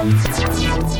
Zandvoort.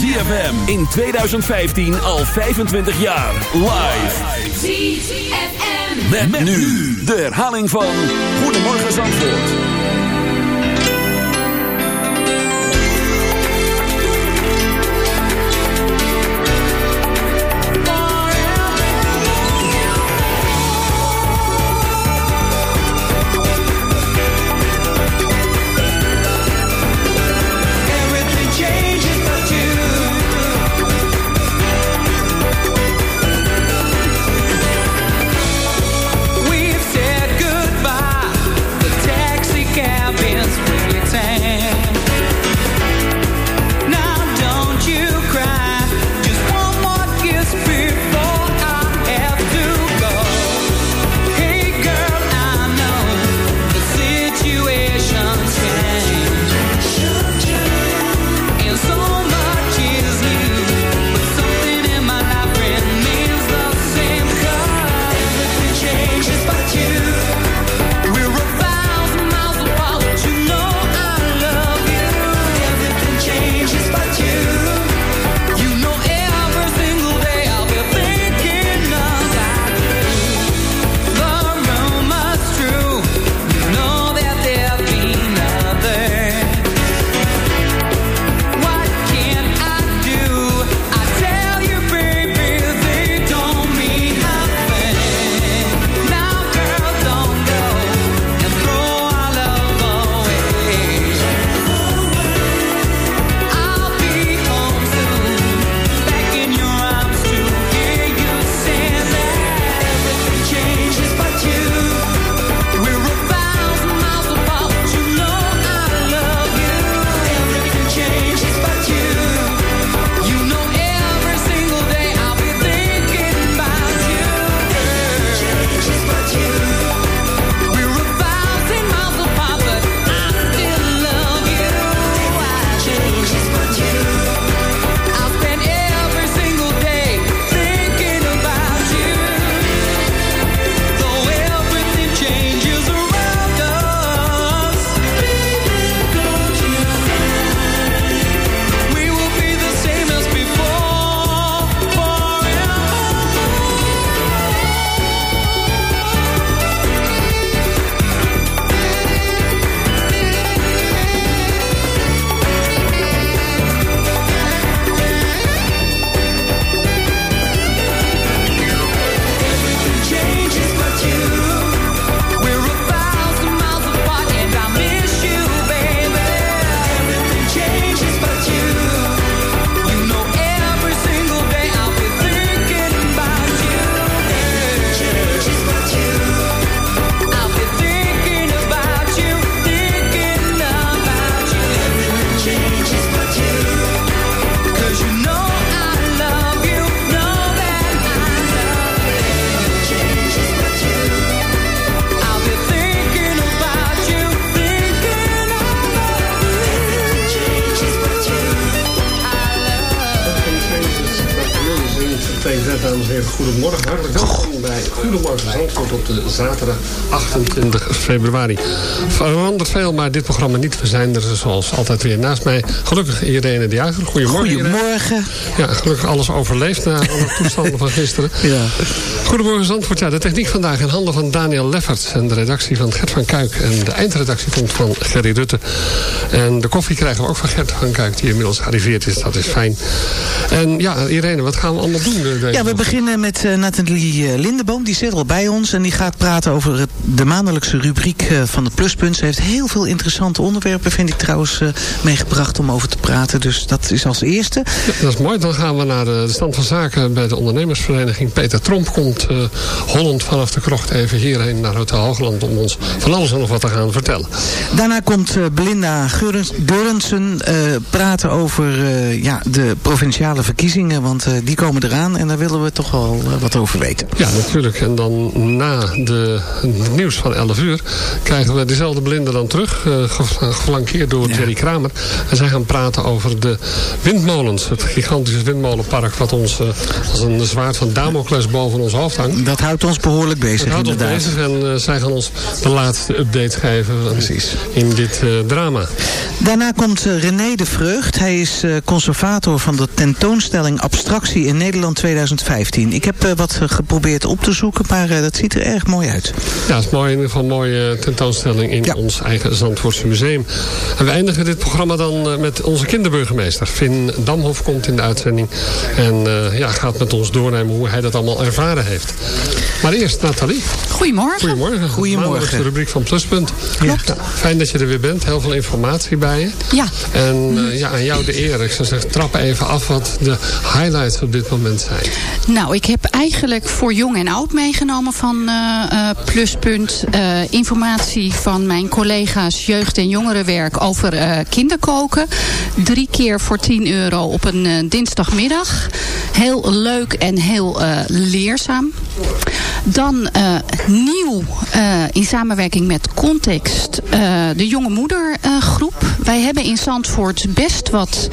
ZFM in 2015 al 25 jaar. Live. ZFM. Met, met nu de herhaling van Goedemorgen Zandvoort. Zaterdag 28 februari. Verandert veel, maar dit programma niet. We zijn er zoals altijd weer naast mij. Gelukkig Irene de Jager. Goedemorgen. Goedemorgen. Ja, gelukkig alles overleefd na alle toestanden van gisteren. Ja. Goedemorgen Zandvoort. Ja, de techniek vandaag in handen van Daniel Leffert. En de redactie van Gert van Kuik. En de eindredactie komt van Gerry Rutte. En de koffie krijgen we ook van Gert van Kuik. Die inmiddels gearriveerd is. Dat is fijn. En ja, Irene, wat gaan we allemaal doen? Deze ja, we beginnen met uh, Nathalie Lindeboom. Die zit al bij ons. En die gaat praten over het, de maandelijkse rubriek uh, van de Pluspunt. Ze heeft heel veel interessante onderwerpen, vind ik trouwens, uh, meegebracht om over te praten. Dus dat is als eerste. Ja, dat is mooi. Dan gaan we naar de, de, stand van zaken bij de ondernemersvereniging. Peter Tromp komt Holland vanaf de krocht even hierheen naar Hotel Hoogland... om ons van alles en nog wat te gaan vertellen. Daarna komt Belinda Geurensen praten over ja, de provinciale verkiezingen. Want die komen eraan en daar willen we toch wel wat over weten. Ja, natuurlijk. En dan na de, het nieuws van 11 uur krijgen we dezelfde blinden dan terug. Uh, geflankeerd door. Jerry Kramer. En zij gaan praten over de windmolens. Het gigantische windmolenpark wat ons uh, als een zwaard van Damocles boven ons hoofd hangt. Dat houdt ons behoorlijk bezig Dat houdt inderdaad. ons bezig en uh, zij gaan ons de laatste update geven Precies. in dit drama. Daarna komt René de Vreugd. Hij is conservator van de tentoonstelling Abstractie in Nederland 2015. Ik heb wat geprobeerd op te zoeken, maar dat ziet er erg mooi uit. Ja, het is mooi, in ieder geval een mooie tentoonstelling in ja. ons eigen Zandvoortse museum. En we eindigen dit programma dan met onze kinderburgemeester. Finn Damhof komt in de uitzending en uh, ja, gaat met ons doornemen hoe hij dat allemaal ervaren heeft. Maar eerst Nathalie. Goedemorgen. Goedemorgen. Goedemorgen. de rubriek van Pluspunt. Klopt. Ja, fijn dat je er weer bent. Heel veel informatie bij je. Ja. En uh, ja, aan jou de eer. Ik zou zeggen, trap even af wat de highlights op dit moment zijn. Nou, ik heb eigenlijk voor jong en oud meegenomen van uh, Pluspunt. informatie van mijn collega's jeugd- en jongerenwerk over kinderkoken. Drie keer voor 10 euro op een dinsdagmiddag. Heel leuk en heel leerzaam. Dan uh, nieuw uh, in samenwerking met Context uh, de jonge moedergroep. Wij hebben in Zandvoort best wat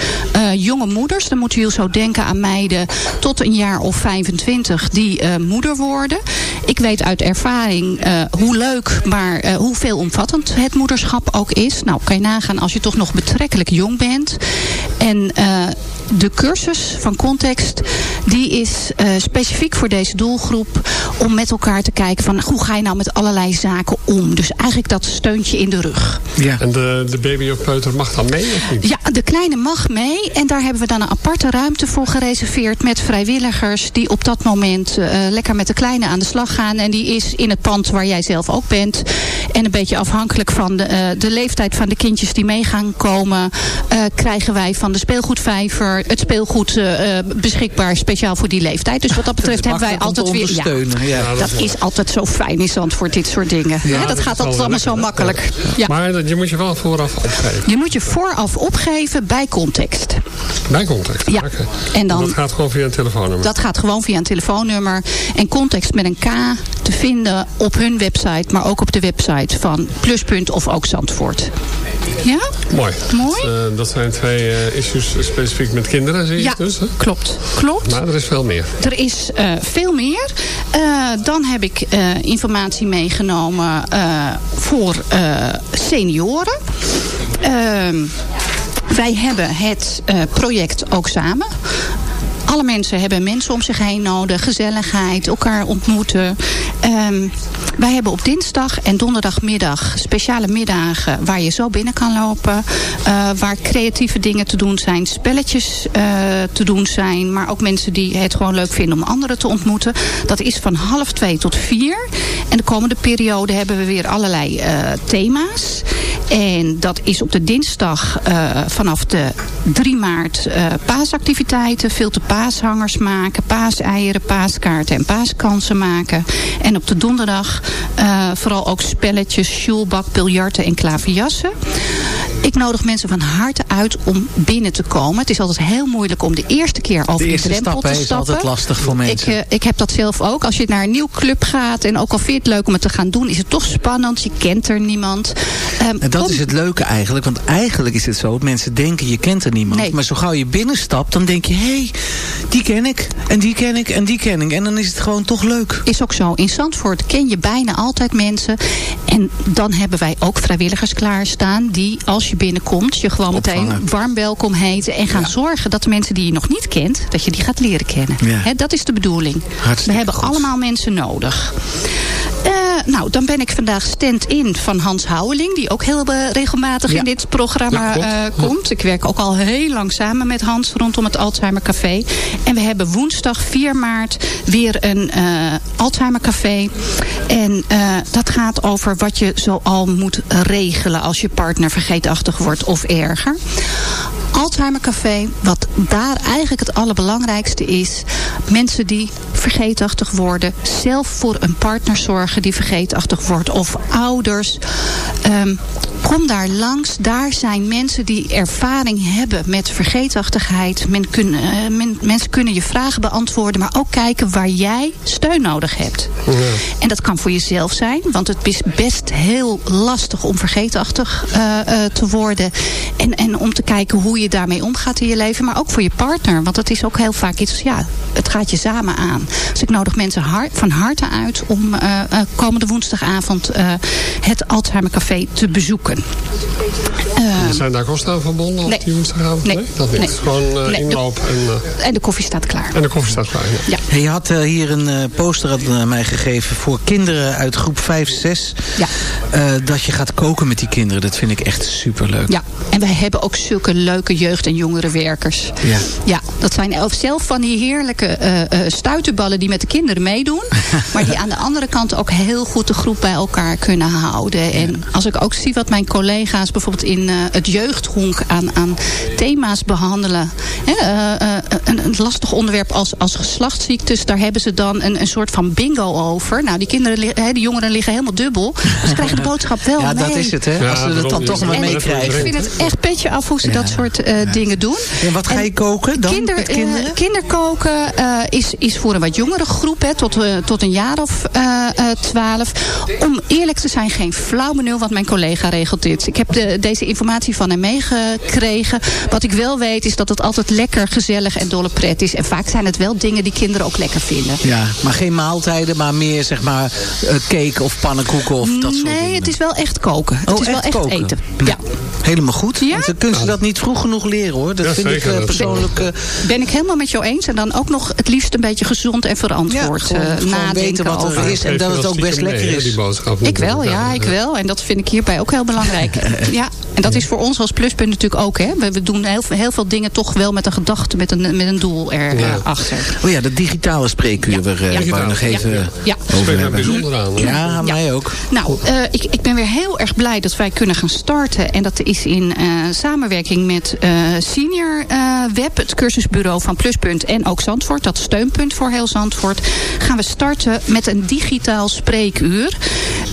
jonge moeders. Dan moeten jullie zo denken aan meiden tot een jaar of 25 die moeder worden. Ik weet uit ervaring hoe leuk, maar hoe veelomvattend het moederschap ook is. Nou, kan je nagaan als je toch nog betrekkelijk jong bent. En de cursus van Context, die is specifiek voor deze doelgroep om met elkaar te kijken van hoe ga je nou met allerlei zaken om. Dus eigenlijk dat steuntje in de rug. Ja. En de, de baby of peuter mag dan mee of niet? Ja, de kleine mag mee. En daar hebben we dan een aparte ruimte voor gereserveerd met vrijwilligers die op dat moment uh, lekker met de kleine aan de slag gaan. En die is in het pand waar jij zelf ook bent. En een beetje afhankelijk van de, uh, de leeftijd van de kindjes die mee gaan komen, uh, krijgen wij van de speelgoedvijver het speelgoed beschikbaar speciaal voor die leeftijd. Dus wat dat betreft hebben wij altijd weer... Ja, ja, dat, dat is altijd zo fijn in Zandvoort, dit soort dingen. Ja, dat, dat gaat altijd allemaal zo makkelijk. Ja. Maar je moet je wel vooraf opgeven. Je moet je vooraf opgeven bij context. Bij context? Ja. Okay. En dan, dat gaat gewoon via een telefoonnummer? Dat gaat gewoon via een telefoonnummer. En context met een K te vinden op hun website, maar ook op de website van Pluspunt of ook Zandvoort. Ja? Mooi. Mooi. Dat, uh, dat zijn twee uh, issues specifiek met kinderen, zie je ja, dus? Hè? klopt. klopt. Maar er is veel meer. Er is uh, veel meer. dan heb ik informatie meegenomen voor senioren. Ehm, wij hebben het project ook samen alle mensen hebben mensen om zich heen nodig. Gezelligheid, elkaar ontmoeten. Um, wij hebben op dinsdag en donderdagmiddag speciale middagen waar je zo binnen kan lopen. Uh, waar creatieve dingen te doen zijn. Spelletjes uh, te doen zijn. Maar ook mensen die het gewoon leuk vinden om anderen te ontmoeten. Dat is van half twee tot vier. En de komende periode hebben we weer allerlei uh, thema's. En dat is op de dinsdag vanaf de 3 maart paasactiviteiten. Veel te paashangers maken, paaseieren, paaskaarten en paaskansen maken. En op de donderdag vooral ook spelletjes, sjoelbak, biljarten en klaverjassen. Ik nodig mensen van harte uit om binnen te komen. Het is altijd heel moeilijk om de eerste keer over de, eerste drempel stap te is stappen. altijd lastig voor mensen. Ik, eh, ik heb dat zelf ook. Als je naar een nieuw club gaat en ook al vind je het leuk om het te gaan doen, is het toch spannend. Je kent er niemand. Ehm, En dat kom- is het leuke eigenlijk. Want eigenlijk is het zo. Mensen denken je kent er niemand. Nee. Maar zo gauw je binnenstapt. Dan denk je. Hé, hey, die ken ik. En die ken ik. En die ken ik. En dan is het gewoon toch leuk. Is ook zo. In Zandvoort ken je bijna altijd mensen. En dan hebben wij ook vrijwilligers klaarstaan. Die als je binnenkomt je gewoon Opvangen. meteen warm welkom heten. En gaan zorgen dat de mensen die je nog niet kent. Dat je die gaat leren kennen. Ja. Dat is de bedoeling. Hartstikke We hebben goed. allemaal mensen nodig. Eh, nou, dan ben ik vandaag stand-in van Hans Houweling. Die ook heel eh, regelmatig Ja. in dit programma eh, komt. Ik werk ook al heel lang samen met Hans rondom het Alzheimer Café. En we hebben woensdag 4 maart weer een eh, Alzheimer Café. En dat gaat over wat je zoal moet regelen als je partner vergeetachtig wordt of erger. Alzheimer Café, wat daar eigenlijk het allerbelangrijkste is. Mensen die vergeetachtig worden. Zelf voor een partner zorgen die vergeetachtig wordt. Of ouders. Ehm, kom daar langs. Daar zijn mensen die ervaring hebben met vergeetachtigheid. Men kun, eh, men- mensen kunnen je vragen beantwoorden. Maar ook kijken waar jij steun nodig hebt. En dat kan voor jezelf zijn. Want het is best heel lastig om vergeetachtig eh, eh, te worden. En, en om te kijken hoe je daarmee omgaat in je leven. Maar ook voor je partner. Want dat is ook heel vaak iets, ja, het gaat je samen aan. Dus ik nodig mensen van harte uit om komende woensdagavond het Alzheimer Café te bezoeken roken. Eh, Zijn daar kosten aan verbonden op Nee. die woensdagavond? Nee. Dat niet. Nee. Gewoon eh, inloop en, eh, en de koffie staat klaar. en de koffie staat klaar. ja. Ja. Hey, je had hier een poster aan mij gegeven voor kinderen uit groep 5, 6. Ja. Eh, dat je gaat koken met die kinderen. Dat vind ik echt superleuk. Ja, en wij hebben ook zulke leuke jeugd- en jongerenwerkers. Ja. Ja, dat zijn elf- zelf van die heerlijke eh eh, stuiterballen die met de kinderen meedoen. maar die aan de andere kant ook heel goed de groep bij elkaar kunnen houden. En als ik ook zie wat mijn collega's bijvoorbeeld in het jeugdhonk aan, aan thema's behandelen. Hè, eh, eh, een, een lastig onderwerp als, als geslachtsziektes. Daar hebben ze dan een, een soort van bingo over. Nou, die, kinderen, die jongeren liggen helemaal dubbel. Dus ze krijgen de boodschap wel Ja, mee. dat is het, hè? Ja, Als ze het dan toch maar meekrijgen. Ik vind het echt petje af hoe ze Ja. dat soort eh, dingen doen. En wat ga je En koken dan Kinder, met eh, kinderen? kinderkoken eh, is, is voor een wat jongere groep, hè, tot, eh, tot een jaar of eh, eh, twaalf. Om eerlijk te zijn, geen flauw benul, want mijn collega regelt dit. Ik heb de, deze informatie van hem meegekregen. Wat ik wel weet, is dat het altijd lekker, gezellig en dolle pret is. En vaak zijn het wel dingen die kinderen ook lekker vinden. Ja, maar geen maaltijden, maar meer zeg maar eh, cake of pannenkoeken of dat soort dingen. nee, het is wel echt koken. Het Oh, is wel echt koken? eten. Ja. Helemaal goed. Ja? Want dan kunnen ze dat niet vroeg genoeg leren hoor. Dat Ja, vind zeker, ik eh, persoonlijk... eh, Ben ik helemaal met jou eens. En dan ook nog het liefst een beetje gezond en verantwoord gewoon- eh, gewoon nadenken weten wat er over. is. en dat het ook best lekker mee, is. Ik wel, ja, ik wel. En dat vind ik hierbij ook heel belangrijk. Ja, en dat is voor ons als pluspunt natuurlijk ook. Hè. We, we doen heel, veel- heel veel dingen toch wel met een gedachte, met een, met een doel erachter. Oh ja, dat digitale spreekuur waar eh, Ja. wou ik nog even Ja. Ja. over hebben. bijzonder aan. hè? Ja, mij ook. Nou, eh, ik, ik ben weer heel erg blij dat wij kunnen gaan starten. En dat is in eh, samenwerking met eh, Senior eh, Web, het cursusbureau van Pluspunt en ook Zandvoort. Dat steunpunt voor heel Zandvoort. Gaan we starten met een digitaal spreekuur.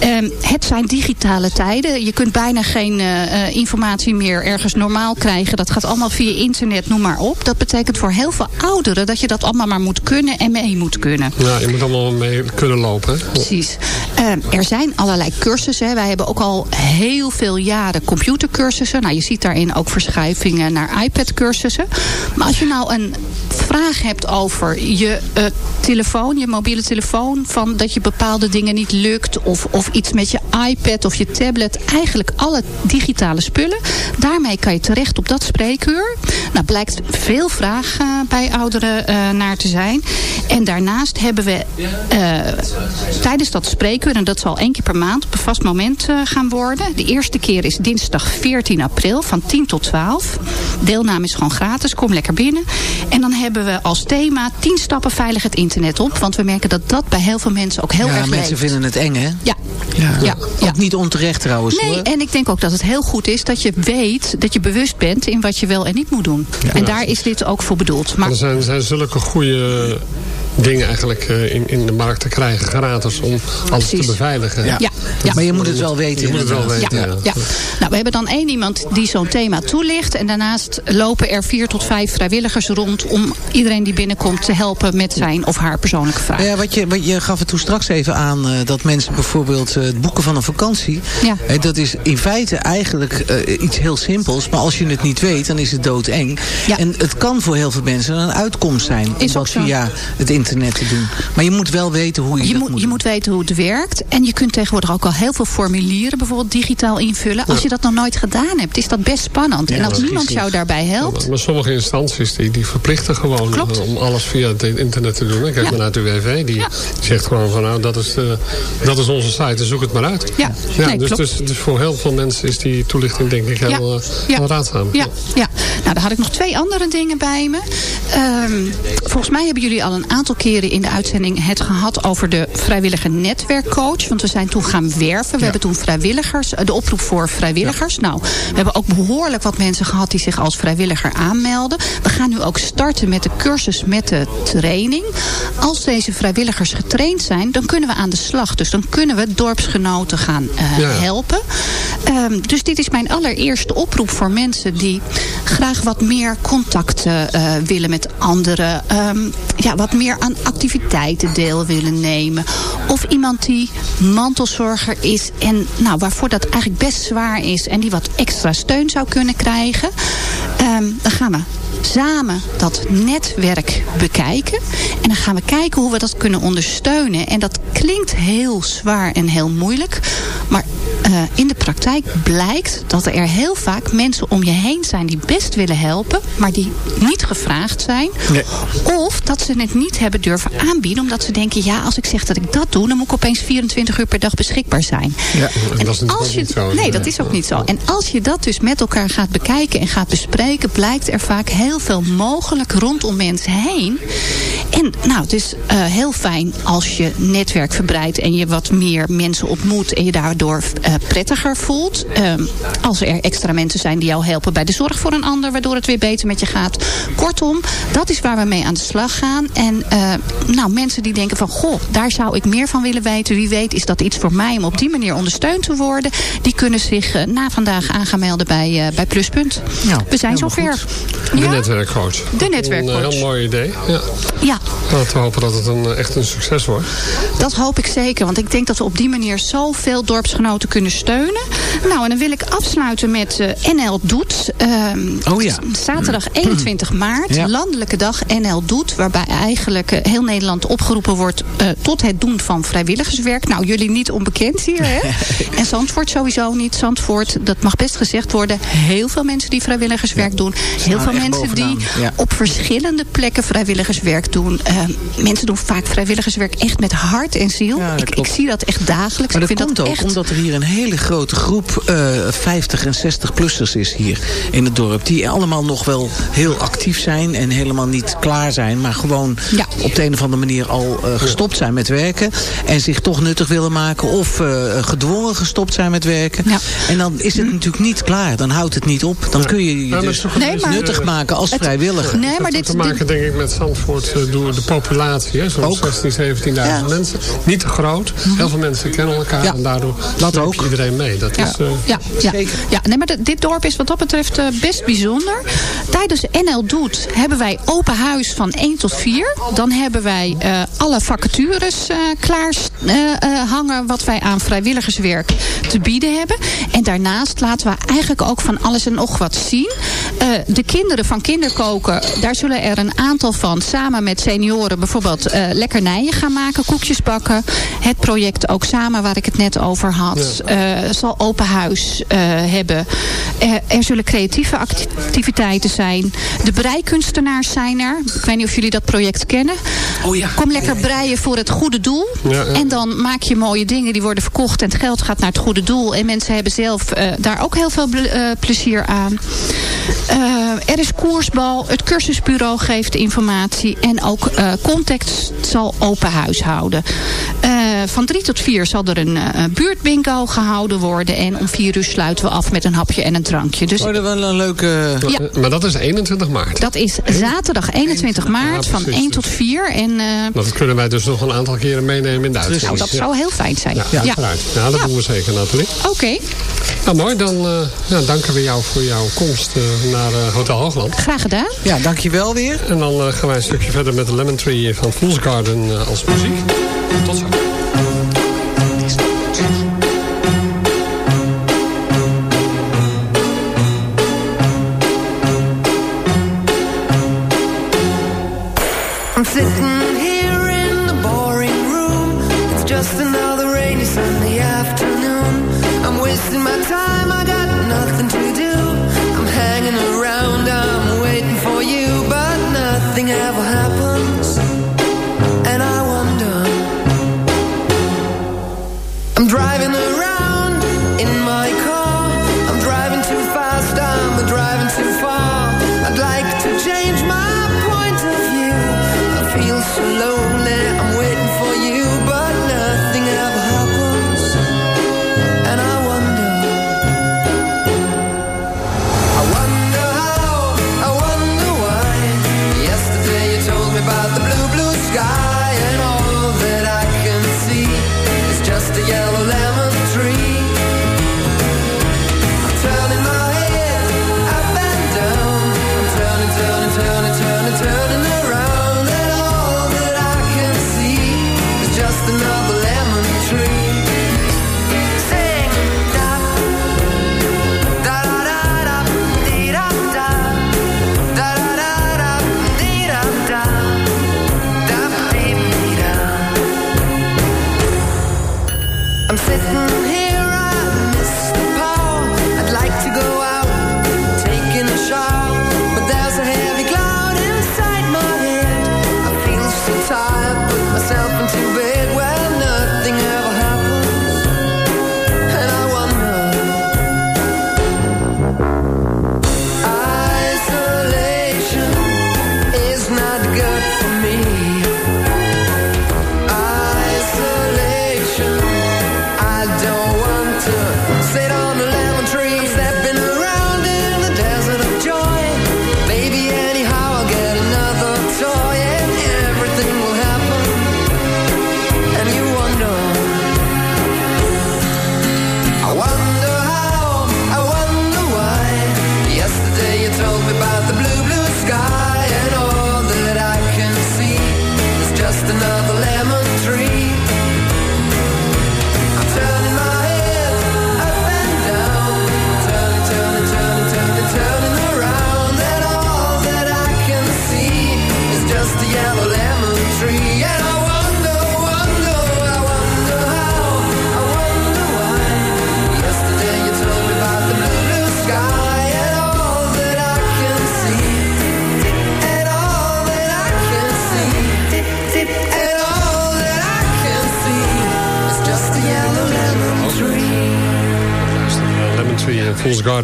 Ehm, het zijn digitale tijden. Je kunt bijna geen eh, eh, informatie meer ergens normaal krijgen. Dat gaat allemaal via internet, noem maar op. Dat betekent voor heel veel ouderen dat je dat allemaal maar moet kunnen en mee moet kunnen. Ja, je moet allemaal mee kunnen lopen. hè? Precies. Ehm, er zijn allerlei cursussen. Wij hebben ook al heel veel jaren computercursussen. Nou, je ziet daarin ook verschuivingen naar iPad-cursussen. Maar als je nou een vraag hebt over je eh, telefoon, je mobiele telefoon... Van dat je bepaalde dingen niet lukt... Of, of iets met je iPad of je tablet. Eigenlijk alle digitale spullen. Daarmee kan je terecht op dat spreekuur. Nou, blijkt veel vraag eh, bij ouderen eh, naar te zijn. En daarnaast hebben we eh, tijdens dat spreekuur... en dat zal één keer per maand op een vast moment gaan worden. De eerste keer is dinsdag 14 april van 10 tot 12. Deelname is gewoon gratis, kom lekker binnen. En dan hebben we als thema 10 stappen veilig het internet op. Want we merken dat dat bij heel veel mensen ook heel ja, erg mensen leeft. vinden het eng, hè? Ja, Ja. ja, ja. Ook niet onterecht trouwens, Nee, hoor. en ik denk ook dat het heel goed is dat je weet, dat je bewust bent in wat je wel en niet moet doen. En daar is dit ook voor bedoeld. Maar Er zijn, zijn zulke goede dingen eigenlijk eh, in, in de markt te krijgen, gratis, om alles te beveiligen. Ja. Ja. Maar je moet het wel weten. Je moet het wel weten, ja. ja. Nou, we hebben dan één iemand die zo'n thema toelicht. En daarnaast lopen er vier tot vijf vrijwilligers rond... om iedereen die binnenkomt te helpen met zijn of haar persoonlijke vraag. Ja, wat je, wat je gaf het toen straks even aan... Uh, dat mensen bijvoorbeeld uh, het boeken van een vakantie... Ja. Uh, dat is in feite eigenlijk iets heel simpels. Maar als je het niet weet, dan is het doodeng. Ja. En het kan voor heel veel mensen een uitkomst zijn. Is om dat via het internet te doen. Maar je moet wel weten hoe je, je dat moet, moet Je moet weten hoe het werkt. En je kunt tegenwoordig ook al heel veel formulieren... bijvoorbeeld digitaal invullen. Als je dat nog nooit gedaan hebt, is dat best spannend. Ja, en als niemand jou daarbij helpt... Maar, sommige instanties die, die verplichten gewoon Klopt. om alles via het internet te doen. Kijk Ja. maar naar het UWV. Die Ja. zegt gewoon van nou dat is, de, dat is onze site. Dus zoek het maar uit. Ja, nee, dus, dus, dus voor heel veel mensen is die toelichting denk ik heel, eh, Ja. heel raadzaam. Ja, ja, nou dan had ik nog twee andere dingen bij me. Ehm, volgens mij hebben jullie al een aantal keren in de uitzending het gehad over de vrijwillige netwerkcoach. Want we zijn toen gaan werven. We hebben toen vrijwilligers, eh, de oproep voor vrijwilligers. Nou, we hebben ook behoorlijk wat mensen gehad die zich als vrijwilliger aanmelden. We gaan nu ook starten met de cursus met de training. Als deze vrijwilligers getraind zijn, dan kunnen we aan de slag. Dus dan kunnen we dorpsgenoten gaan eh, Ja. helpen. Ehm, dus dit is mijn allereerste oproep voor mensen die graag wat meer contact eh, willen met anderen. Ehm, ja, wat meer aan activiteiten deel willen nemen. Of iemand die mantelzorger is en nou, waarvoor dat eigenlijk best zwaar is. En die wat extra steun zou kunnen krijgen. Ehm, dan gaan we samen dat netwerk bekijken. En dan gaan we kijken hoe we dat kunnen ondersteunen. En dat klinkt heel zwaar en heel moeilijk. Maar eh, in de praktijk blijkt dat er heel vaak mensen om je heen zijn die best willen helpen. Maar die niet gevraagd zijn. Of dat ze het niet hebben durven aanbieden. Omdat ze denken, ja als ik zeg dat ik dat doe. Dan moet ik opeens 24 uur per dag beschikbaar zijn. Ja, en dat is als je, niet zo. Nee, dat is ook niet zo. En als je dat dus met elkaar gaat bekijken en gaat bespreken... blijkt er vaak heel veel mogelijk rondom mensen heen. En nou, het is eh, heel fijn als je netwerk verbreidt... en je wat meer mensen ontmoet en je daardoor eh, prettiger voelt. Ehm, als er extra mensen zijn die jou helpen bij de zorg voor een ander... waardoor het weer beter met je gaat. Kortom, dat is waar we mee aan de slag gaan. En eh, nou, mensen die denken van... goh, daar zou ik meer van willen weten. Wie weet is dat iets voor mij om op die manier ondersteund te worden. Die kunnen zich na vandaag aan gaan melden bij, bij Pluspunt. We zijn zover. Ja? Netwerkcoach. De netwerkcoach. Een heel mooi idee. Ja. Ja, Laten we hopen dat het een, eh, echt een succes wordt. dat hoop ik zeker. Want ik denk dat we op die manier zoveel dorpsgenoten kunnen steunen. Nou, en dan wil ik afsluiten met eh, NL Doet. Ehm, Oh ja. Zaterdag 21 maart, Ja. landelijke dag NL Doet. Waarbij eigenlijk eh, heel Nederland opgeroepen wordt eh, tot het doen van vrijwilligerswerk. Nou, jullie niet onbekend hier, hè? en Zandvoort sowieso niet. Zandvoort, dat mag best gezegd worden. Heel veel mensen die vrijwilligerswerk doen. Heel veel mensen die ja. op verschillende plekken vrijwilligerswerk doen. Eh, mensen doen vaak vrijwilligerswerk echt met hart en ziel. Ja, ik, zie dat echt dagelijks. Maar ik dat vind komt dat ook echt... omdat er hier een hele grote groep eh 50 en 60-plussers is hier in het dorp. Die allemaal nog wel heel actief zijn en helemaal niet klaar zijn. Maar gewoon Ja. op de een of andere manier al eh, gestopt zijn met werken. En zich toch nuttig willen maken. Of eh, gedwongen gestopt zijn met werken. Ja. En dan is het natuurlijk niet klaar. Dan houdt het niet op. Dan kun je je dus Nee, maar- nuttig maken als Het- vrijwilliger. Nee, maar dat dit, heeft te maken denk ik met Zandvoort eh, door de populatie. Zo'n Ook. 16, 17.000 Ja. mensen. Niet te groot. Heel veel mensen kennen elkaar. Ja. En daardoor Dat ook. iedereen mee. Dat Ja, is, eh, ja, ja. Zeker. ja nee, maar de- dit dorp is wat dat betreft eh, best bijzonder. Tijdens NL Doet hebben wij open huis van 1 tot 4. Dan hebben wij eh, alle vacatures eh, klaar eh, eh, hangen wat wij aan vrijwilligerswerk te bieden hebben. En daarnaast laten we eigenlijk ook van alles en nog wat zien. Eh, de kinderen van kinderkoken, daar zullen er een aantal van samen met senioren bijvoorbeeld eh, lekkernijen gaan maken, koekjes bakken. Het project ook samen waar ik het net over had, eh, zal open huis eh, hebben. Er zullen creatieve activiteiten zijn. De breikunstenaars zijn er. Ik weet niet of jullie dat project kennen. Oh ja. Kom lekker breien voor het goede doel. Ja, ja. En dan maak je mooie dingen die worden verkocht en het geld gaat naar het goede doel. En mensen hebben zelf eh, daar ook heel veel eh, plezier aan. Eh, er is koersbal. Het cursusbureau geeft informatie. En ook eh, Context zal open huis houden. Eh, van drie tot vier zal er een buurtbingo gehouden worden. En om vier uur sluiten we af met een hapje en een drankje. Dus, oh, dat wel een leuke... Ja. Maar dat is 21 maart. Dat is zaterdag 21 maart van 1 tot 4. En, dat kunnen wij dus nog een aantal keren meenemen in de uitzending. Nou, dat zou heel fijn zijn. Ja, ja. ja dat doen we zeker, Nathalie. Oké. Nou, mooi. Dan ja, danken we jou voor jouw komst naar Hotel Hoogland. Graag gedaan. Ja, dankjewel weer. En dan gaan wij een stukje verder met de Lemon Tree van Fool's Garden als muziek. Tot zo.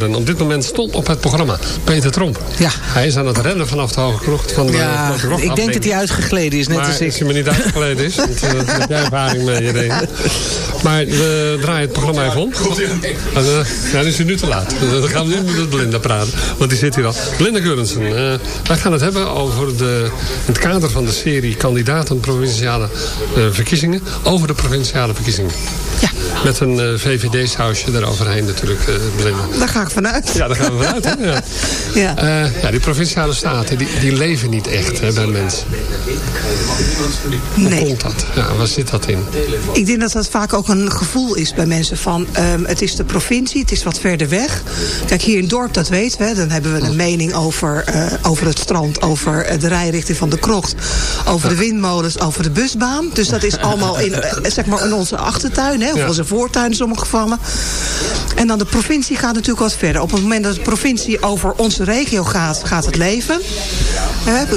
Garden. Op dit moment stond op het programma Peter Tromp. Ja. Hij is aan het rennen vanaf de Hoge Krocht van de Ja, Grote Krocht ik denk dat hij uitgegleden is, net maar als ik. als hij maar niet uitgegleden is, want uh, daar heb jij ervaring mee, Irene. Maar we draaien het programma even om. En, uh, ja, dan is hij nu te laat. Dan gaan we nu met Belinda praten, want die zit hier al. Belinda Geurensen, uh, wij gaan het hebben over de, in het kader van de serie kandidaten provinciale uh, verkiezingen, over de provinciale verkiezingen. Met een uh, VVD-sausje eroverheen natuurlijk, uh. Daar ga ik vanuit. Ja, daar gaan we vanuit. Hè? Ja. Ja. Uh, ja, die provinciale staten, die, die leven niet echt hè, bij mensen. Hoe Nee. komt dat? Ja, waar zit dat in? Ik denk dat dat vaak ook een gevoel is bij mensen van... Um, het is de provincie, het is wat verder weg. Kijk, hier in het dorp, dat weten we. Dan hebben we een mening over, uh, over het strand... over de rijrichting van de krocht... over de windmolens, over de busbaan. Dus dat is allemaal in, uh, zeg maar in onze achtertuin. Hè, of Ja. onze voortuin in sommige gevallen. En dan de provincie gaat natuurlijk wat verder. Op het moment dat de provincie over onze regio gaat, gaat het leven.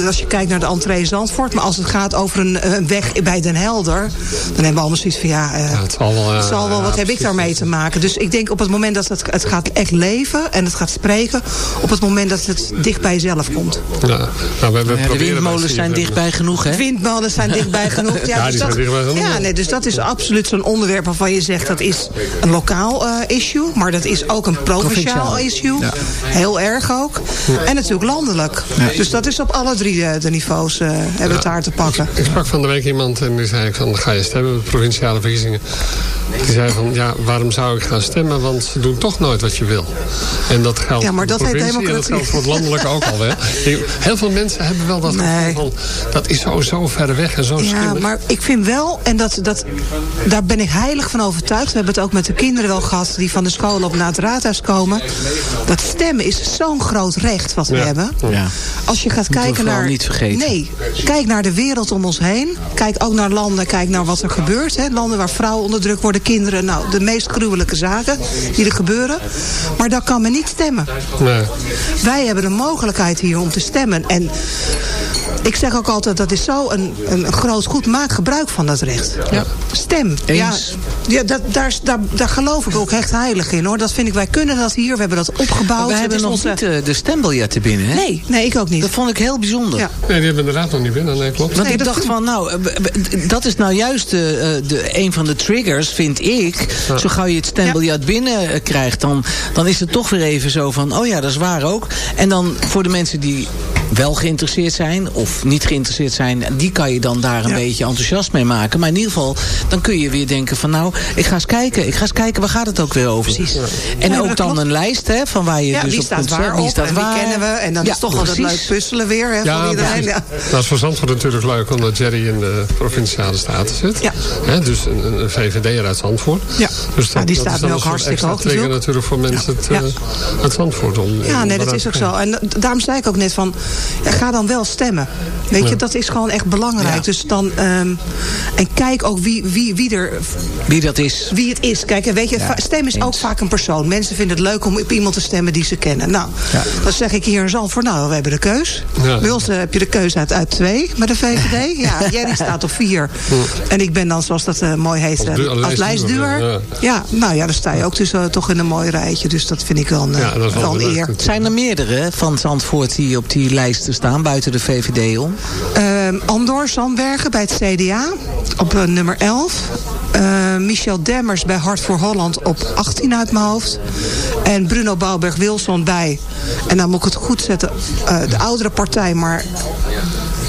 Als je kijkt naar de entree Zandvoort. Maar als het gaat over een, een weg bij Den Helder. Dan hebben we allemaal zoiets van ja, eh, Ja, het zal wel, eh, het zal wel ja, wat heb ik daarmee te maken. Dus ik denk op het moment dat het, het gaat echt leven en het gaat spreken. Op het moment dat het dicht bij jezelf komt. Ja, nou, we, we Ja, de windmolens zijn dichtbij genoeg, hè? Windmolens zijn dichtbij genoeg. Ja, Ja, dus die dat, zijn dichtbij genoeg. Ja, nee, dus dat is absoluut zo'n onderwerp waarvan je zegt dat is een lokaal eh, issue. Maar dat is ook een provinciaal Provinciaal. issue. Heel erg ook. En natuurlijk landelijk. Dus dat is op alle drie eh, de niveaus eh, hebben we het daar te pakken. Ik sprak van de week iemand en die zei van ga je stemmen op de provinciale verkiezingen. Die zei van ja, waarom zou ik gaan stemmen? Want ze doen toch nooit wat je wil. En dat geldt Ja, maar dat voor de provincie en dat geldt voor het landelijk ook al. Hè. Heel veel mensen hebben wel dat Nee. gevoel van dat is zo, zo ver weg en zo Ja, schimmig. maar ik vind wel, en dat, dat, daar ben ik heilig van overtuigd. We hebben het ook met de kinderen wel gehad die van de school op naar het raadhuis komen. Dat stemmen is zo'n groot recht wat we Ja. hebben. Ja. Als je gaat kijken naar. niet vergeten. Nee, kijk naar de wereld om ons heen. Kijk ook naar landen, kijk naar wat er gebeurt. Hè. Landen waar vrouwen onderdrukt worden, kinderen. Nou, de meest gruwelijke zaken die er gebeuren. Maar daar kan men niet stemmen. Nee. Wij hebben de mogelijkheid hier om te stemmen. En ik zeg ook altijd, dat is zo een, een groot goed. Maak gebruik van dat recht. Ja. Stem. Eens. Ja, ja dat, daar, daar, daar geloof ik ook echt heilig in. hoor. Dat vind ik, wij kunnen dat hier. We hebben dat opgebouwd. we Het hebben nog onze- niet eh, de stembiljetten binnen, hè? Nee, nee, ik ook niet. Dat vond ik heel bijzonder. Ja. nee, die hebben inderdaad nog niet binnen. Nee, klopt. Want Nee, ik dacht van, nou, eh, dat is nou juist de, eh, de, een van de triggers, vind ik. Zo gauw je het stembiljet binnen krijgt, dan, dan is het toch weer even zo van, oh ja, dat is waar ook. En dan voor de mensen die wel geïnteresseerd zijn of niet geïnteresseerd zijn, die kan je dan daar een Ja. beetje enthousiast mee maken. Maar in ieder geval, dan kun je weer denken van, nou, ik ga eens kijken, ik ga eens kijken, waar gaat het ook weer over? Precies. En Ja, ook dat dan klopt. een lijst, hè, van waar je Ja, dus wie op staat kunt waar op wie staat en wie waar. kennen we. En dan Ja, is toch altijd leuk puzzelen weer hè, Ja, voor iedereen. Ja. Dat is voor Zandvoort natuurlijk leuk, omdat Jerry in de provinciale staten zit. Ja. Hè, dus een, een VVD'er uit Zandvoort. Ja. Dus Ja, die dat staat nu ook hartstikke hoog trigger natuurlijk. natuurlijk voor mensen uit, eh, uit Zandvoort. Om, Ja, nee, dat is ook zo. En daarom zei ik ook net van, ga dan wel stemmen. Weet je, Ja. dat is gewoon echt belangrijk. Ja. Dus dan, ehm, en kijk ook wie, wie, wie, er, Wie dat is. wie het is. Kijk, en weet je, Ja, stem is ook vaak een persoon. Mensen vinden het leuk om op iemand te stemmen die ze kennen. Nou, dan zeg ik hier in Zandvoort, nou, we hebben de keus. Ja. Bij ons eh, heb je de keuze uit, uit twee met de VVD. Ja, Jerry staat op vier. En ik ben dan, zoals dat eh, mooi heet, Als eh, als, als lijstduwer. ja. Ja. nou ja, dan sta je ook dus, toch in een mooi rijtje. Dus dat vind ik wel een, eh, Ja, wel wel een leuk eer. Zijn er meerdere van Zandvoort die op die lijsten staan, buiten de VVD Ehm, Andor Zandbergen bij het CDA op eh, nummer 11. Eh, Michel Demmers bij Hart voor Holland op 18 uit mijn hoofd. En Bruno Bouwberg-Wilson bij, en dan moet ik het goed zetten, eh, de oudere partij, maar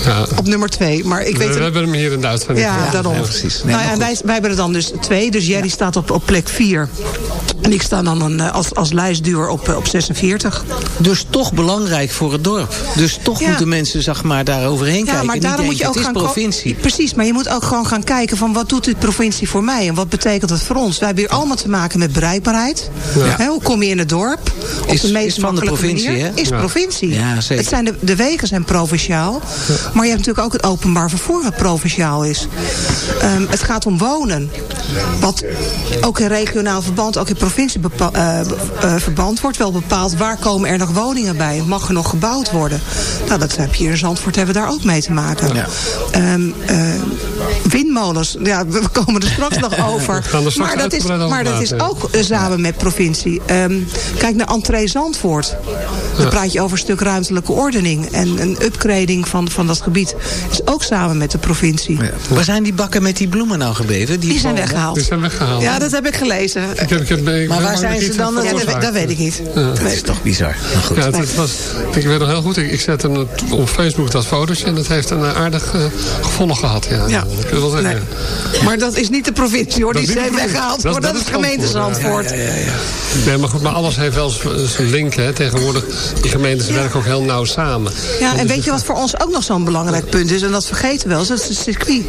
Ja. op nummer 2. Maar ik We, weet we het hebben hem hier in Duitsland. ja, niet. daarom. ja, precies. Nee, nou, ja, en wij hebben er dan dus twee. Dus Jerry staat op, op plek 4. En ik sta dan een, eh, als, als lijstduur op, eh, op 46. Dus toch belangrijk voor het dorp. Dus toch Ja. moeten mensen zeg maar, daar overheen Ja, kijken. maar daarom moet je ook gaan... het is ko- provincie. Precies, maar je moet ook gewoon gaan kijken van wat doet dit provincie voor mij en wat betekent dat voor ons. Wij hebben hier allemaal te maken met bereikbaarheid. Ja. Hoe kom je in het dorp? Op Is- de meest is van de provincie, manier. hè? Is Ja. provincie. Ja, zeker. Het zijn de, de wegen zijn provinciaal. Maar je hebt natuurlijk ook het openbaar vervoer wat provinciaal is. Ehm, het gaat om wonen. Wat ook in regionaal verband, ook in provincieverband wordt wel bepaald. Waar komen er nog woningen bij? Mag er nog gebouwd worden? Nou, dat heb je hier in Zandvoort hebben we daar ook mee te maken. Ja. Ehm, eh, windmolens, ja, we komen er straks nog over. gaan er straks maar dat is, maar dat is ook eh, samen met provincie. Ehm, kijk naar Entree Zandvoort. Dan praat je over een stuk ruimtelijke ordening. En een upgrading van, van dat gebied is ook samen met de provincie. Waar zijn die bakken met die bloemen nou gebleven? Die zijn bomen? weggehaald. Die zijn weggehaald. Ja, dat heb ik gelezen. Ik heb, ik heb, ik Maar waar zijn dat ze dan? dat, dat weet ik niet. Dat is toch bizar. Maar goed. Ja, het, het was, ik weet nog heel goed. Ik, ik zette hem op Facebook dat fotootje en het heeft een aardig eh, gevolg gehad. Ja, Ja. dat kun je wel zeggen. Nee. Maar dat is niet de provincie hoor, Dat die zijn weggehaald. Dat- hoor. dat Dat, is is gemeente Zandvoort. Nee, maar goed, maar alles heeft wel zijn link. Hè. Tegenwoordig, die gemeentes werken ook heel nauw samen. Ja, en weet je wat voor ons ook nog zo'n belangrijk punt is? En dat vergeten we wel dat is het circuit.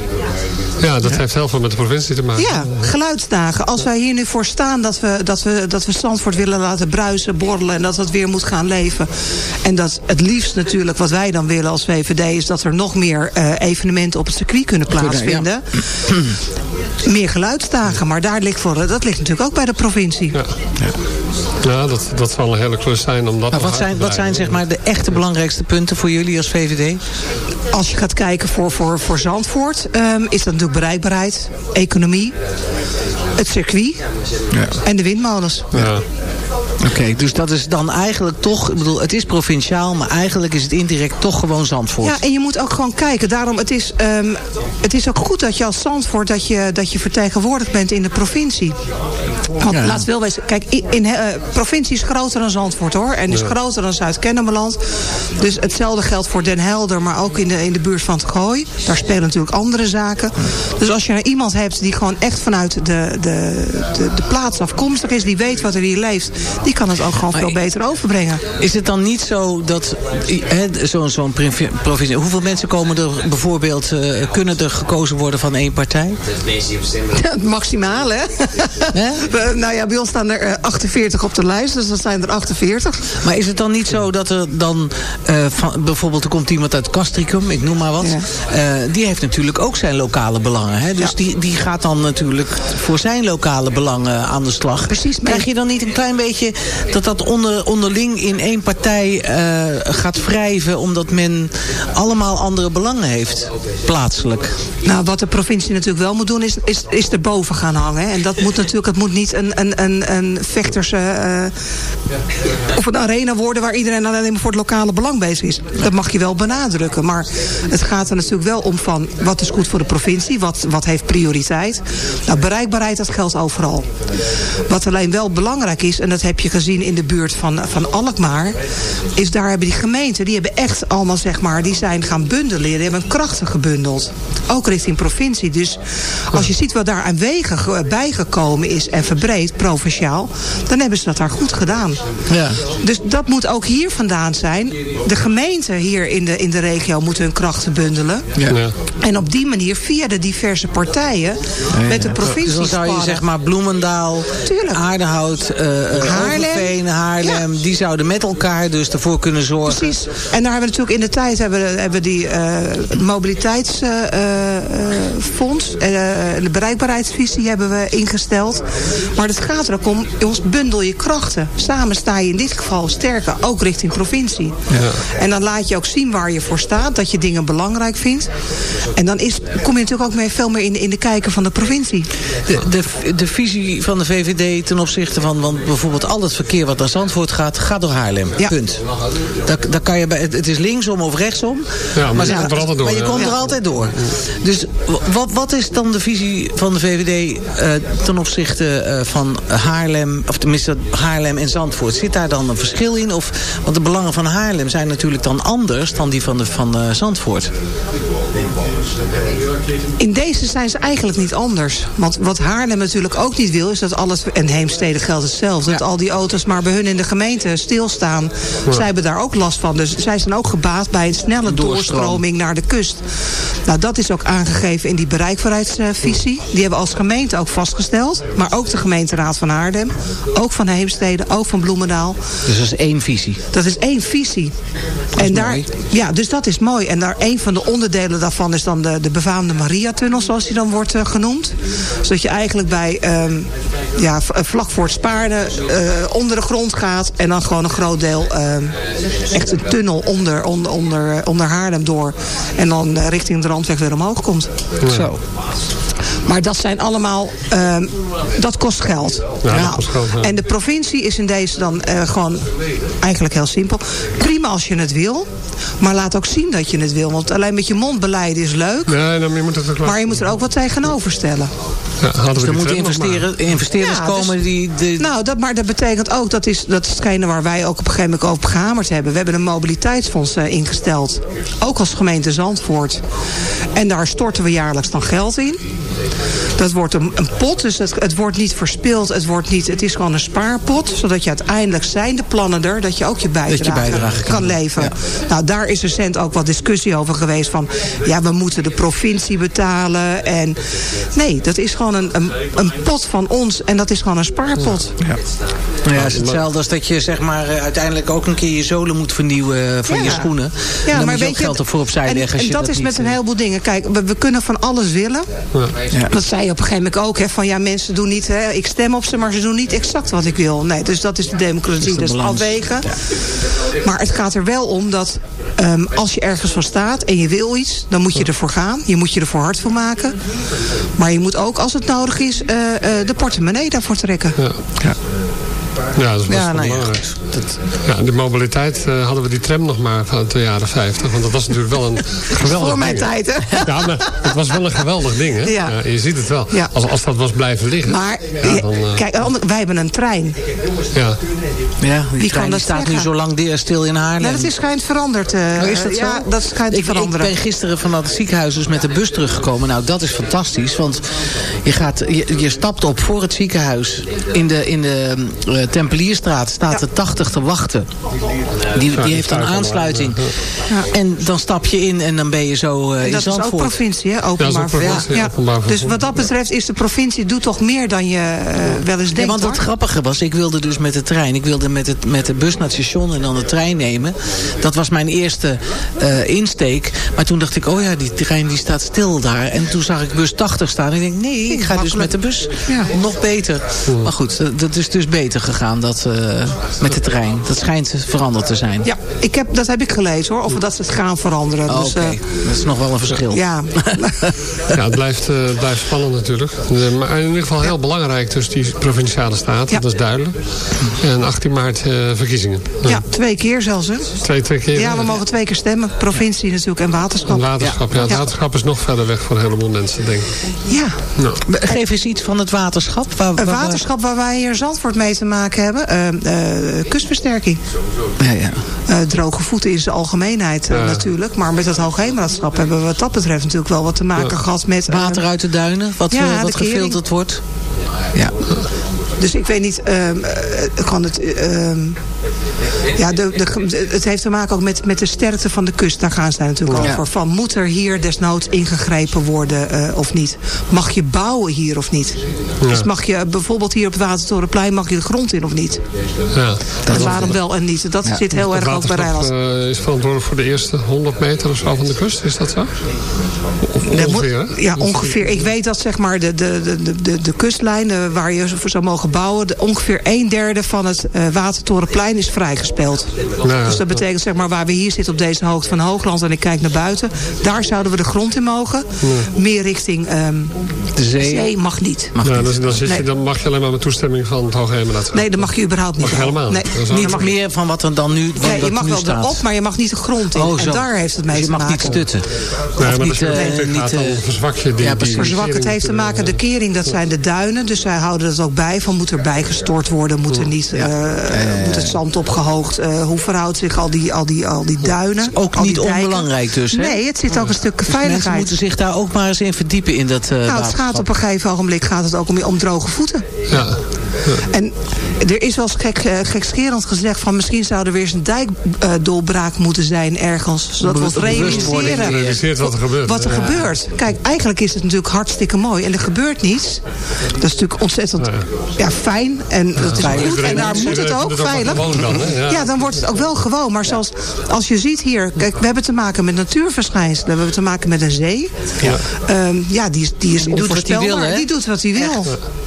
Ja, dat heeft heel veel met de provincie te maken. Ja, geluidsdagen. Als wij hier nu voor staan dat we, dat we, dat we Zandvoort willen laten bruisen, borrelen... en dat het weer moet gaan leven. En dat het liefst natuurlijk wat wij dan willen als VVD... is dat er nog meer eh, evenementen op het circuit kunnen plaatsvinden. meer geluidsdagen, maar daar ligt voor, dat ligt natuurlijk ook bij de provincie. Ja. Ja, dat, dat zal een hele klus zijn om dat Maar wat zijn, wat zijn zeg maar de echte belangrijkste punten voor jullie als VVD? Als je gaat kijken voor, voor, voor Zandvoort, ehm, is dat natuurlijk bereikbaarheid, economie, het circuit en de windmolens. Ja. Oké, dus dat is dan eigenlijk toch... Ik bedoel, het is provinciaal, maar eigenlijk is het indirect toch gewoon Zandvoort. Ja, en je moet ook gewoon kijken. Daarom, het is, ehm, het is ook goed dat je als Zandvoort... dat je, dat je vertegenwoordigd bent in de provincie. Want Ja. laat wel wezen... Kijk, in, in, eh, provincie is groter dan Zandvoort, hoor. En is groter dan Zuid-Kennemerland. Dus hetzelfde geldt voor Den Helder... maar ook in de, in de buurt van het Gooi. Daar spelen natuurlijk andere zaken. Dus als je nou iemand hebt die gewoon echt vanuit de, de, de, de plaats afkomstig is... die weet wat er hier leeft... die kan het ook gewoon veel beter overbrengen. Is het dan niet zo dat zo'n zo'n provi- provincie... Hoeveel mensen komen er bijvoorbeeld... eh, kunnen er gekozen worden van één partij? Maximaal, hè? We- nou ja, bij ons staan er eh, 48 op de lijst, dus dat zijn er 48. Maar is het dan niet zo dat er dan... eh, van, bijvoorbeeld er komt iemand uit Castricum, ik noem maar wat. eh, die heeft natuurlijk ook zijn lokale belangen. Hè? Dus die, die gaat dan natuurlijk voor zijn lokale belangen aan de slag. Precies. Krijg je dan niet een klein beetje dat dat onder, onderling in één partij eh, gaat wrijven... omdat men allemaal andere belangen heeft, plaatselijk? Nou, wat de provincie natuurlijk wel moet doen, is, is, is erboven gaan hangen. hè. En dat moet natuurlijk, het moet niet een, een, een, een vechterse... eh, of een arena worden waar iedereen alleen maar voor het lokale belang bezig is. Dat mag je wel benadrukken. Maar het gaat er natuurlijk wel om van, wat is goed voor de provincie? Wat, wat heeft prioriteit? Nou, bereikbaarheid, dat geldt overal. Wat alleen wel belangrijk is, en dat heb je gezien in de buurt van, van Alkmaar... is daar hebben die gemeenten, die hebben echt allemaal, zeg maar... die zijn gaan bundelen, die hebben krachten gebundeld. Ook richting provincie. Dus als je ziet wat daar aan wegen ge- bijgekomen is... en verbreed, provinciaal, dan hebben ze dat daar goed gedaan. Ja. Dus dat moet ook hier vandaan zijn. De gemeenten hier in de, in de regio moeten hun krachten bundelen. Ja. Ja. En op die manier, via de diverse partijen... met de provincie Dus dan zou je zeg maar Bloemendaal, Tuurlijk. Aardehout, eh eh, Haarlem. Overveen, Haarlem... die zouden met elkaar dus ervoor kunnen zorgen... Precies. En daar hebben we natuurlijk in de tijd hebben, we- hebben die eh, mobiliteitsfonds, eh, de bereikbaarheidsvisie hebben we ingesteld. Maar het gaat er ook om, jongens, bundel je krachten. Samen sta je in dit geval sterker, ook richting provincie. En dan laat je ook zien waar je voor staat, dat je dingen belangrijk vindt. En dan is, kom je natuurlijk ook meer, veel meer in, in de kijker van de provincie. De, de, de visie van de VVD ten opzichte van... want bijvoorbeeld al het verkeer wat naar Zandvoort gaat... gaat door Haarlem. Ja. Punt. Daar, daar kan je bij, het is linksom of rechtsom. Ja, maar je ze- komt er altijd door, Maar je ja. komt er altijd door. Dus wat, wat is dan de visie van de VVD... eh, ten opzichte eh, van Haarlem... of tenminste Haarlem en Zandvoort? Zit daar dan een verschil in? Of, want de belangen van Haarlem zijn natuurlijk dan anders... dan die van, de, van eh, Zandvoort. In deze zijn ze eigenlijk niet anders. Want wat Haarlem natuurlijk ook niet wil... is dat alles, en Heemstede geldt hetzelfde... dat al die auto's maar bij hun in de gemeente stilstaan. Zij hebben daar ook last van. Dus zij zijn ook gebaat bij een snelle doorstroming naar de kust. Nou, dat is ook aangegeven in die bereikbaarheidsvisie. Die hebben we als gemeente ook vastgesteld. Maar ook de gemeenteraad van Haarlem. Ook van Heemstede, ook van Bloemendaal. Dus dat is één visie. Dat is één visie. is en daar, mooi. Ja, dus dat is mooi. En daar, een van de onderdelen daarvan is dan de, de befaamde Maria-tunnel, zoals die dan wordt eh, genoemd. Zodat je eigenlijk bij, ehm, ja, v- vlak voor het Spaarden eh, onder de grond gaat. En dan gewoon een groot deel, ehm, echt een tunnel onder, onder, onder, onder Haarlem door. En dan eh, richting de randweg weer omhoog komt. Zo. Maar dat zijn allemaal, ehm, dat kost geld. Ja, dat Nou, kost geld, ja. En de provincie is in deze dan eh, gewoon eigenlijk heel simpel. Prima als je het wil, maar laat ook zien dat je het wil. Want alleen met je mond beleiden is leuk. Nee, dan, je moet het ook Maar je moet er ook wat tegenover stellen. Ja, hadden we Dus er moeten investeren, investeerders Ja, dus- komen die... De, Nou, dat, maar dat betekent ook, dat is, dat is hetgene waar wij ook op een gegeven moment over gehamerd hebben. We hebben een mobiliteitsfonds eh, ingesteld. Ook als gemeente Zandvoort. En daar storten we jaarlijks dan geld in. Dat wordt een, een pot, dus het, het wordt niet verspild. Het, wordt niet, het is gewoon een spaarpot. Zodat je uiteindelijk zijn de plannen er, dat je ook je bijdrage, bijdrage kan leveren. Nou, daar is recent ook wat discussie over geweest van... ja, we moeten de provincie betalen. En nee, dat is gewoon een, een, een pot van ons. En dat is gewoon een spaarpot. Nou ja, het is hetzelfde als dat je zeg maar, eh, uiteindelijk ook een keer je zolen moet vernieuwen van Ja. je schoenen. En Ja, dan maar moet je geld ervoor opzij en, leggen. als en je dat, is niet, met een eh, heleboel dingen. Kijk, we, we kunnen van alles willen. Dat zei je op een gegeven moment ook. Hè, van ja, mensen doen niet... Hè, ik stem op ze, maar ze doen niet exact wat ik wil. Nee, dus dat is de democratie. de dus balans. afwegen. Maar het gaat er wel om dat... ehm, als je ergens voor staat en je wil iets... dan moet je ervoor gaan. Je moet je ervoor hard voor maken. Maar je moet ook, als het nodig is... eh, eh, de portemonnee daarvoor trekken. Ja. Ja, dat is best Ja, nou ja. Dat, Ja, de mobiliteit eh, hadden we die tram nog maar van de jaren 50. Want dat was natuurlijk wel een geweldig Voor mijn ding. tijd, hè? Ja, maar het was wel een geweldig ding, hè? Ja. je ziet het wel. Ja. Als, als dat was blijven liggen. Maar ja, dan, eh, kijk, wij hebben een trein. ja. ja, die kan trein dat staat nu zo lang stil in Haarlem. Nou, dat is schijnt veranderd. eh, Oh, is dat zo? Ja, dat schijnt te ik, ik veranderen. ben gisteren vanuit het ziekenhuis dus met de bus teruggekomen. Nou, dat is fantastisch. Want je, gaat, je, je stapt op voor het ziekenhuis. In de, in de eh, Tempelierstraat staat de 80 te wachten. Die, die heeft een aansluiting. En dan stap je in en dan ben je zo eh in dat is ook Zandvoort. provincie, hè? Ja, Openbaar dat is ook provincie, vervoer. openbaar vervoer. Dus wat dat betreft is de provincie doet toch meer dan je eh, wel eens Ja, denkt, want het grappige was, ik wilde dus met de trein. Ik wilde met, het, met de bus naar het station en dan de trein nemen. Dat was mijn eerste eh, insteek. Maar toen dacht ik, oh ja, die trein die staat stil daar. En toen zag ik bus 80 staan. En ik denk, nee, ik ga dus met de bus. Ja. Nog beter. Maar goed, eh, dat is dus beter gegaan dat, eh, met de trein. Dat schijnt veranderd te zijn. Ja, ik heb, dat heb ik gelezen, hoor. Of dat ze het gaan veranderen. Oh, dus, Oké, eh, dat is nog wel een verschil. ja. ja, het blijft, eh, het blijft spannend natuurlijk. Maar in ieder geval heel belangrijk dus die provinciale staten. Ja. Dat is duidelijk. En 18 maart eh, verkiezingen. ja, twee keer zelfs, hè? Twee, twee keer. Ja, we mogen twee keer stemmen. Provincie natuurlijk en waterschap. Een waterschap. Ja, het Ja. waterschap is nog verder weg voor een heleboel mensen, denk ik. Ja, Nou, Geef eens iets van het waterschap. Waar, een waar- waterschap waar wij hier Zandvoort mee te maken hebben. eh, eh, kustversterking. Ja, ja. Eh, droge voeten in zijn algemeenheid eh, Ja. natuurlijk. Maar met het Hoogheemraadschap hebben we wat dat betreft natuurlijk wel wat te maken gehad met... Water uit de duinen, wat, Ja, wat de kering. gefilterd wordt. Ja. Dus ik weet niet, ehm, eh, kan het... ehm, ja, de, de, het heeft te maken ook met, met de sterkte van de kust. Daar gaan ze natuurlijk Ja. over. Van, moet er hier desnoods ingegrepen worden eh, of niet? Mag je bouwen hier of niet? Dus mag je bijvoorbeeld hier op het Watertorenplein... mag je de grond in of niet? ja. en waarom wel en niet? Dat zit heel erg ook bij Rijnland. eh, is verantwoordelijk voor de eerste 100 meter of zo van de kust. Is dat zo? Of moet- ongeveer, hè? ja, ongeveer. Ik weet dat zeg maar de, de, de, de- de, kustlijn waar je voor zou mogen bouwen... De, ongeveer een derde van het eh, Watertorenplein is Nou. Dus dat betekent zeg maar waar we hier zitten op deze hoogte van Hoogland... en ik kijk naar buiten, daar zouden we de grond in mogen. Meer richting ehm, De zee. zee mag niet. Mag Ja, niet. dan, dan, zit je, dan mag je alleen maar met toestemming van het Hoogheemraad. Nee, dat mag je überhaupt niet. Mag je helemaal nee, niet. Mag je- meer van wat er dan nu, Nee, je mag nu wel staat. erop, maar je mag niet de grond in. Oh, en daar heeft het mee Dus je te mag maken. niet stutten. Nee, Of maar niet, eh, gaat dan eh, verzwak je die, ja, die precies. Verzwak, het heeft te maken, de kering, dat zijn de duinen. Dus zij houden dat ook bij. Van moet er bijgestort worden, moet, er niet, eh, moet het zand opgehoogd. eh, hoe verhoudt zich al die, al die, al die duinen? Ook niet onbelangrijk dus, hè? Nee, het zit ook een stuk Dus mensen veiligheid. moeten zich daar ook maar eens in verdiepen in dat eh nou, het gaat op een gegeven ogenblik gaat het ook om, om droge voeten. Ja. En er is wel eens gek, eh, gekscherend gezegd van misschien zou er weer eens een dijkdoorbraak moeten zijn ergens. Zodat we Bewustwording realiseren realiseert wat er gebeurt. wat er Ja. gebeurt. Kijk, eigenlijk is het natuurlijk hartstikke mooi. En er gebeurt niets. Dat is natuurlijk ontzettend ja, fijn. En dat is Veilig. goed. En daar moet het ook het veilig. wel gewoon dan, hè? Ja. Ja, dan wordt het ook wel gewoon. Maar zoals als je ziet hier... Kijk, we hebben te maken met natuurverschijnselen. We hebben te maken met een zee. Ja. Ehm, ja, die, is- die is doet wat hij onvoorspelbaar. wil, hè? Die doet wat hij wil.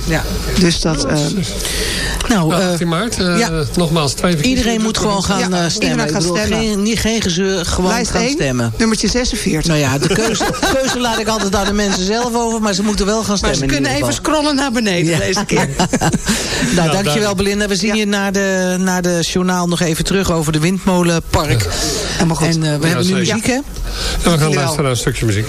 Ja. Dus dat... ehm, Nou, Nou, eh, 18 maart, eh, ja. nogmaals, twee verkiezingen. iedereen moet gewoon gaan Ja, eh, iedereen stemmen. bedoel, stemmen. Geen, niet, geen gezeur, gewoon lijst gaan 1, stemmen. nummertje 46. Nou ja, de keuze, keuze laat ik altijd aan de mensen zelf over, maar ze moeten wel gaan maar stemmen. ze in kunnen even scrollen naar beneden Ja. deze keer. nou, dankjewel Belinda. We zien je naar de, naar de journaal nog even terug over de Windmolenpark. Helemaal goed. En we hebben nu muziek, hè? En we gaan luisteren naar een stukje muziek.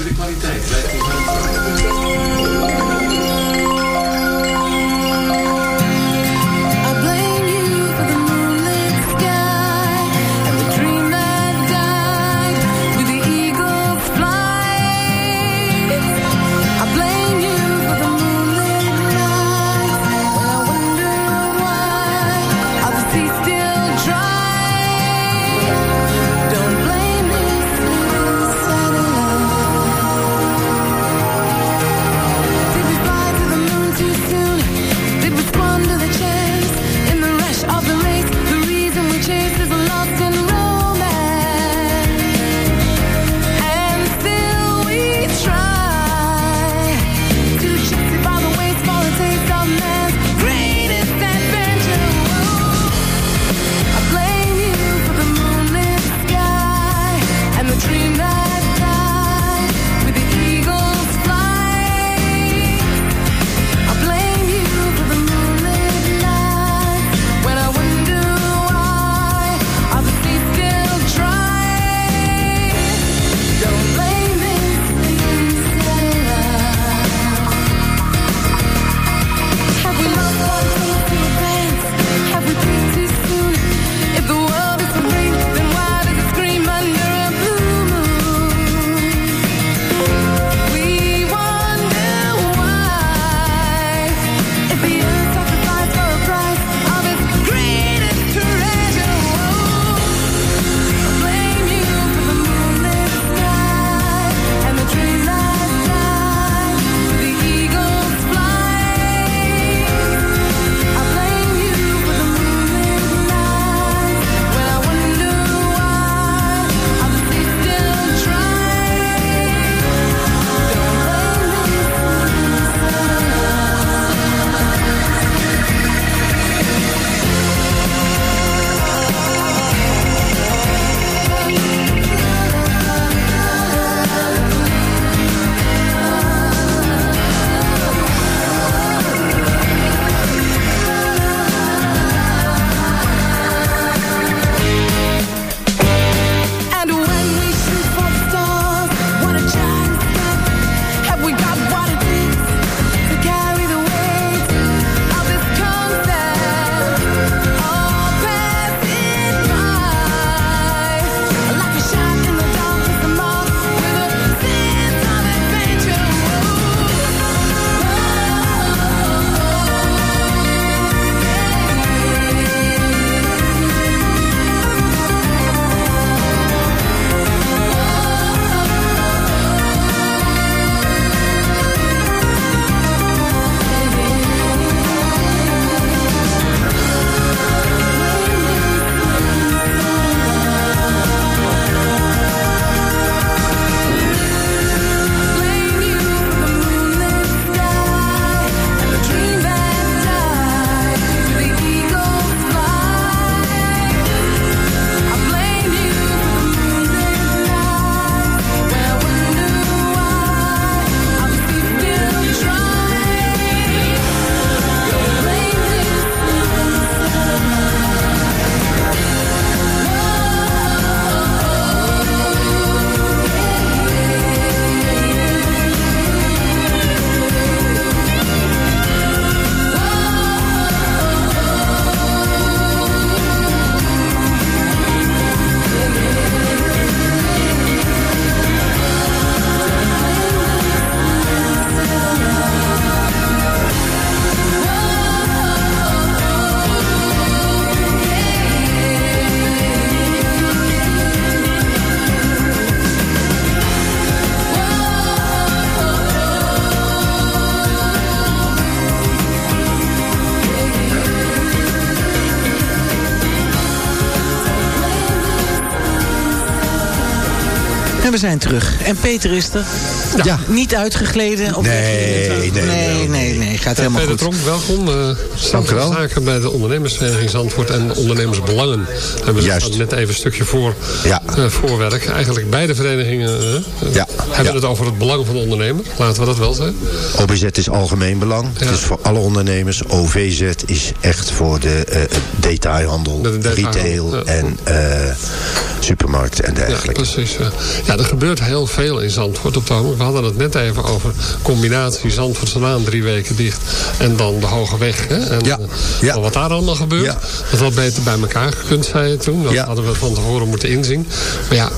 Zijn terug. En Peter is er. Ja. Niet uitgegleden. Op Nee, nee, nee, nee, nee. Gaat helemaal Peter goed. Tromp, welkom. Uh, Dank u wel. Zaken bij de ondernemersvereniging Zandvoort en ondernemersbelangen. Hebben we Juist. net even een stukje voor, Ja. eh, voorwerk. Eigenlijk beide verenigingen eh, Ja. hebben Ja. het over het belang van de ondernemer. Laten we dat wel zeggen. OBZ is algemeen belang. Ja. Het is voor alle ondernemers. OVZ is echt voor de eh, detailhandel, De detailhandel, retail ja. en eh, supermarkten en Ja, dergelijke. precies. Ja. ja, er gebeurt heel veel in Zandvoort op ogenblik. We hadden het net even over combinatie Zandvoortselaan drie weken dicht. En dan de Hoge Weg. Hè? En Ja, eh, ja. wat daar allemaal gebeurt. Ja. Dat had beter bij elkaar gekund, zei je toen. Dat hadden we van tevoren moeten inzien. Maar ja,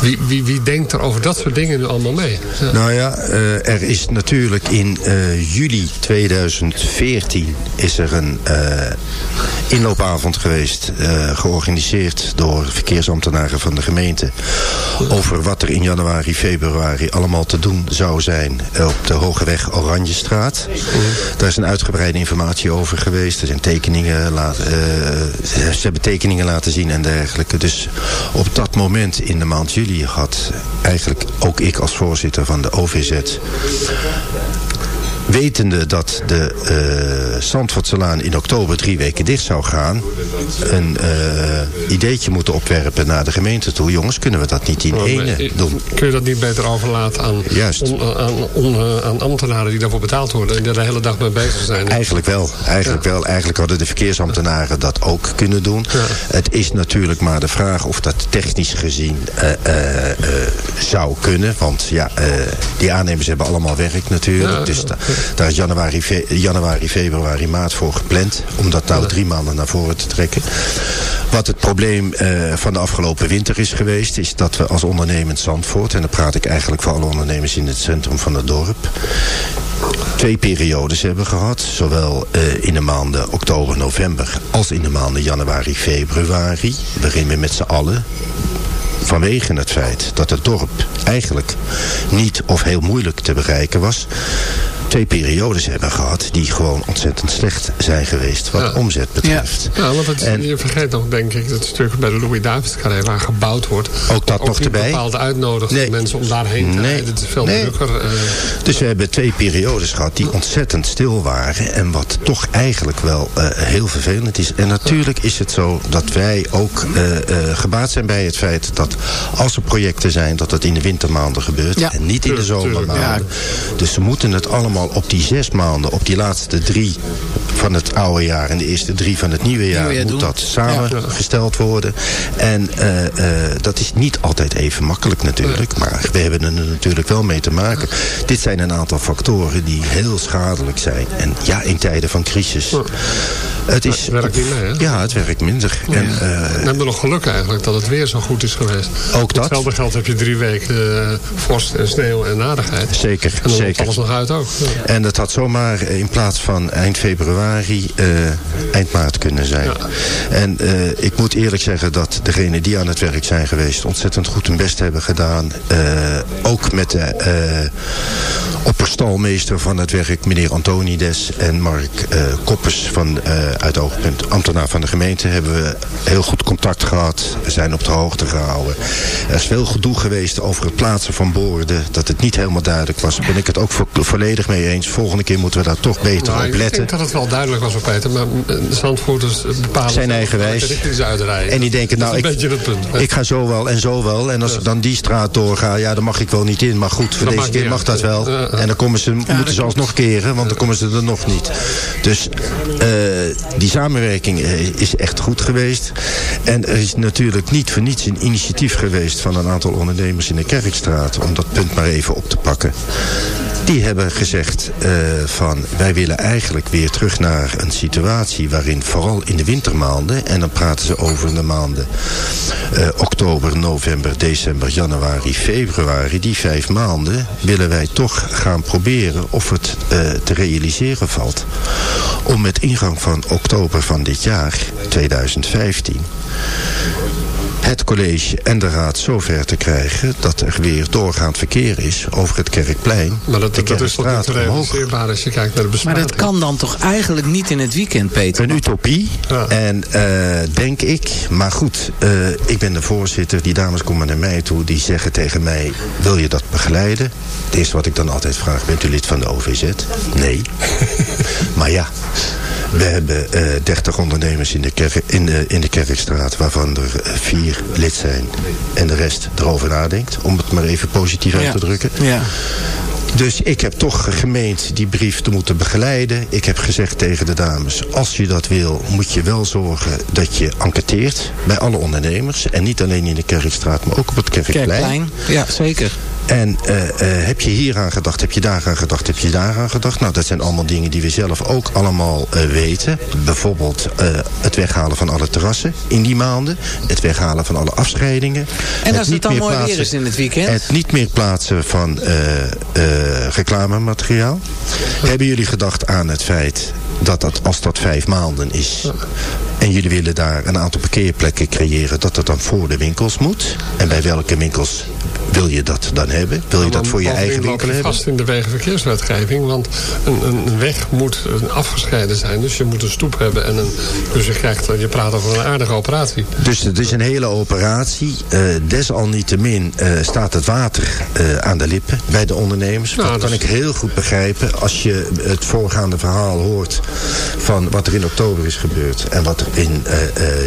wie, wie, wie denkt er over dat soort dingen nu allemaal mee? Nou ja, eh, er is natuurlijk in eh, juli 2014 is er een inloopavond geweest, georganiseerd door verkeersambtenaren van de gemeente, over wat er in januari, februari allemaal te doen zou zijn op de Hogeweg Oranjestraat. Daar is een uitgebreide informatie over geweest. Er zijn tekeningen, laat, eh, ze hebben tekeningen laten zien en dergelijke. Dus op dat moment in de maand juli had eigenlijk ook ik als voorzitter van de OVZ wetende dat de Zandvoortselaan in oktober drie weken dicht zou gaan... een eh, ideetje moeten opwerpen naar de gemeente toe. Jongens, kunnen we dat niet in Maar, ene doen? Kun je dat niet beter overlaten aan, Juist. on- aan, on- eh, aan ambtenaren die daarvoor betaald worden en die er de hele dag mee bezig zijn? Eigenlijk wel. Eigenlijk wel. Eigenlijk hadden de verkeersambtenaren dat ook kunnen doen. Het is natuurlijk maar de vraag of dat technisch gezien zou kunnen. Want ja, die aannemers hebben allemaal werk natuurlijk. Ja, dus daar is januari, fe- januari, februari, maart voor gepland. Om dat nou drie maanden naar voren te trekken. Wat het probleem eh, van de afgelopen winter is geweest... is dat we als ondernemend Zandvoort... en dan praat ik eigenlijk voor alle ondernemers in het centrum van het dorp... twee periodes hebben gehad. Zowel eh, in de maanden oktober, november... als in de maanden januari, februari. Waarin we met z'n allen vanwege het feit dat het dorp eigenlijk niet of heel moeilijk te bereiken was... twee periodes hebben gehad die gewoon ontzettend slecht zijn geweest... wat Ja. omzet betreft. Ja, want het, En- je vergeet nog, denk ik, dat stuk bij de Louis David Carré waar gebouwd wordt. Ook dat nog erbij. bepaald uitnodigt Nee. mensen om daarheen te Nee. rijden. Het is veel Nee. drukker. eh, Dus we hebben twee periodes gehad die ontzettend stil waren. En wat toch eigenlijk wel eh, heel vervelend is. En natuurlijk is het zo dat wij ook eh, eh, gebaat zijn bij het feit dat als er projecten zijn, dat het in de wintermaanden gebeurt. Ja. En niet in de zomermaanden. Dus ze moeten het allemaal op die zes maanden, op die laatste drie van het oude jaar en de eerste drie van het nieuwe jaar, Nieuwe jaar moet doen. dat samengesteld worden. En eh, eh, dat is niet altijd even makkelijk natuurlijk. Maar we hebben er natuurlijk wel mee te maken. Dit zijn een aantal factoren die heel schadelijk zijn. En ja, in tijden van crisis. Het is, het werkt niet mee, hè? Ja, het werkt minder. En, eh, we hebben nog geluk eigenlijk dat het weer zo goed is geweest. Ook dat. Hetzelfde geld heb je drie weken eh, vorst en sneeuw en nadigheid. Zeker, En dan zeker. alles nog uit ook. Ja. En dat had zomaar in plaats van eind februari eh, eind maart kunnen zijn. En eh, ik moet eerlijk zeggen dat degenen die aan het werk zijn geweest... ontzettend goed hun best hebben gedaan. Eh, ook met de opperstalmeester van het werk, meneer Antonides... en Mark Koppers van, uit Oogpunt, ambtenaar van de gemeente... hebben we heel goed contact gehad. We zijn op de hoogte gehouden. Er is veel gedoe geweest over het plaatsen van borden... dat het niet helemaal duidelijk was. Ben ik het ook vo- volledig mee eens. Volgende keer moeten we daar toch beter Nou, op ik letten. denk dat het wel duidelijk was, Peter. Maar eh, de Zandvoorters bepalen... Zijn eigenwijs. welke richting uitrijden. En die denken, nou, ik, het punt. ik ga zo wel en zo wel. En als ik dan die straat doorga, ja, dan mag ik wel niet in. Maar goed, voor Dat deze keer niet mag dat wel. Ja, ja. En dan komen ze, moeten ze alsnog keren, want dan komen ze er nog niet. Dus eh, die samenwerking eh, is echt goed geweest. En er is natuurlijk niet voor niets een initiatief geweest van een aantal ondernemers in de Kerkstraat... om dat punt maar even op te pakken. Die hebben gezegd eh, van wij willen eigenlijk weer terug naar een situatie waarin vooral in de wintermaanden, en dan praten ze over de maanden eh, oktober, november, december, januari, februari, die vijf maanden willen wij toch gaan proberen of het eh, te realiseren valt. Om met ingang van oktober van dit jaar, 2015, het college en de raad zover te krijgen... dat er weer doorgaand verkeer is over het Kerkplein. Maar dat, de dat is toch niet realiseerbaar als je kijkt naar de Maar besparing. dat kan dan toch eigenlijk niet in het weekend, Peter? Een utopie. En eh, denk ik, maar goed, eh, ik ben de voorzitter. Die dames komen naar mij toe, die zeggen tegen mij... wil je dat begeleiden? Het eerste wat ik dan altijd vraag, bent u lid van de OVZ? Nee. maar ja, we hebben eh 30 ondernemers in de, kerk, in, de, in de Kerkstraat... waarvan er eh, vier lid zijn en de rest erover nadenkt. Om het maar even positief uit te drukken. Ja. Dus ik heb toch gemeend die brief te moeten begeleiden. Ik heb gezegd tegen de dames... als je dat wil, moet je wel zorgen dat je enquêteert... bij alle ondernemers. En niet alleen in de Kerkstraat, maar ook op het Kerkplein. Kerkplein, ja, zeker. En eh, eh, heb je hier aan gedacht, heb je daar aan gedacht, heb je daar aan gedacht? Nou, dat zijn allemaal dingen die we zelf ook allemaal eh, weten. Bijvoorbeeld het weghalen van alle terrassen in die maanden. Het weghalen van alle afscheidingen. En als het niet dan mooi weer is in het weekend? Het niet meer plaatsen van reclamemateriaal. Hebben jullie gedacht aan het feit dat dat, als dat vijf maanden is... en jullie willen daar een aantal parkeerplekken creëren... dat dat dan voor de winkels moet? En bij welke winkels wil je dat dan hebben? Wil je dat voor je eigen winkel hebben? vast in de wegenverkeerswetgeving. Want een, een weg moet een afgescheiden zijn. Dus je moet een stoep hebben. En een, dus je, krijgt, je praat over een aardige operatie. Dus het is een hele operatie. Eh, desalniettemin eh, staat het water eh, aan de lippen bij de ondernemers. Nou, dat kan dus- ik heel goed begrijpen. Als je het voorgaande verhaal hoort van wat er in oktober is gebeurd... en wat er in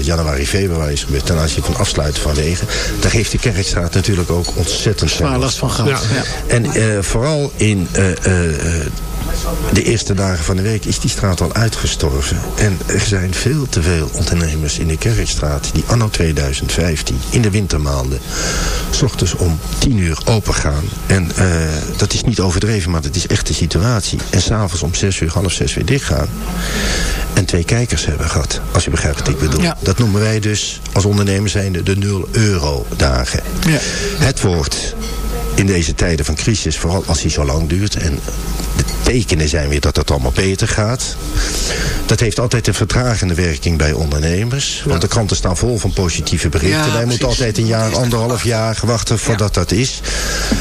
januari, februari is gebeurd... ten aanzien van afsluiten van wegen... daar heeft de Kerkstraat natuurlijk ook ontzettend veel last van gehad. Ja. Ja. En eh, vooral in eh, eh, de eerste dagen van de week is die straat al uitgestorven. En er zijn veel te veel ondernemers in de Kerkstraat... die anno 2015 in de wintermaanden... s ochtends om 10 uur open gaan. En eh, dat is niet overdreven, maar dat is echt de situatie. En s'avonds om 6 uur, half 6 weer dicht gaan. En twee kijkers hebben gehad, als je begrijpt wat ik bedoel. Ja. Dat noemen wij dus als ondernemer zijnde de 0 euro dagen. Ja. Het wordt in deze tijden van crisis, vooral als die zo lang duurt... en de tekenen zijn weer dat het allemaal beter gaat... dat heeft altijd een vertragende werking bij ondernemers. Want de kranten staan vol van positieve berichten. Ja, Wij precies. moeten altijd een jaar, anderhalf jaar wachten voordat dat is.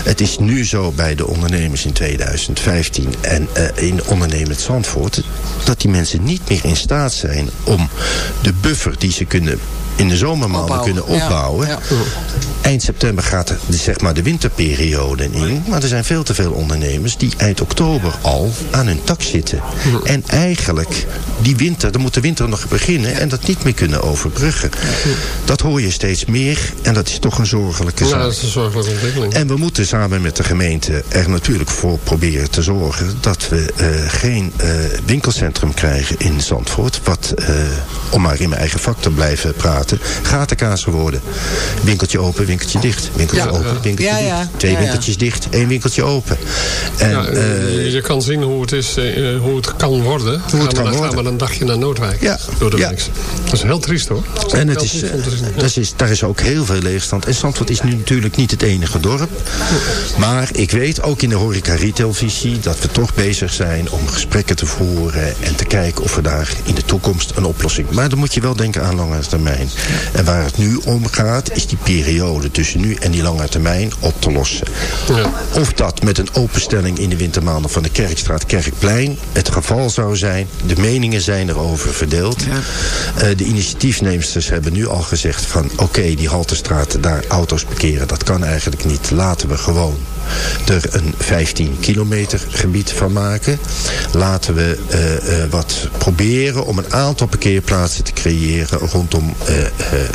Het is nu zo bij de ondernemers in 2015 en eh, in ondernemend Zandvoort... dat die mensen niet meer in staat zijn om de buffer die ze kunnen in de zomermaanden Opbouwen. kunnen opbouwen. ja. Eind september gaat de, zeg maar de winterperiode in. Maar er zijn veel te veel ondernemers die eind oktober al aan hun tak zitten. En eigenlijk die winter, dan moet de winter nog beginnen... en dat niet meer kunnen overbruggen. Dat hoor je steeds meer en dat is toch een zorgelijke Ja, zaak. dat is een zorgelijke ontwikkeling. En we moeten samen met de gemeente er natuurlijk voor proberen te zorgen... dat we eh, geen eh, winkelcentrum krijgen in Zandvoort... wat, eh, om maar in mijn eigen vak te blijven praten, gatenkazen worden. Winkeltje open, winkeltje dicht. Winkeltje Ja, open, winkeltje Ja, dicht. Twee Ja, ja. winkeltjes dicht, één winkeltje open. En, ja, eh, je, je kan zien hoe het, is, eh, hoe het kan worden. het gaan we, kan dan worden. gaan we een dagje naar Noordwijk. Ja, Door de week. Dat is heel triest hoor. Dat En het is, eh, dat is, daar is ook heel veel leegstand. En Zandvoort is nu natuurlijk niet het enige dorp. Maar ik weet ook in de horeca retailvisie dat we toch bezig zijn om gesprekken te voeren. En te kijken of we daar in de toekomst een oplossing. Maar dan moet je wel denken aan lange termijn. En waar het nu om gaat is die periode tussen nu en die lange termijn op te lossen. Ja. Of dat met een openstelling in de wintermaanden van de Kerkstraat Kerkplein het geval zou zijn. De meningen zijn erover verdeeld. Eh, de initiatiefneemsters hebben nu al gezegd van oké, die Halterstraat, daar auto's parkeren, dat kan eigenlijk niet. Laten we gewoon er een 15 kilometer gebied van maken. Laten we eh, eh, wat proberen om een aantal parkeerplaatsen te creëren rondom eh,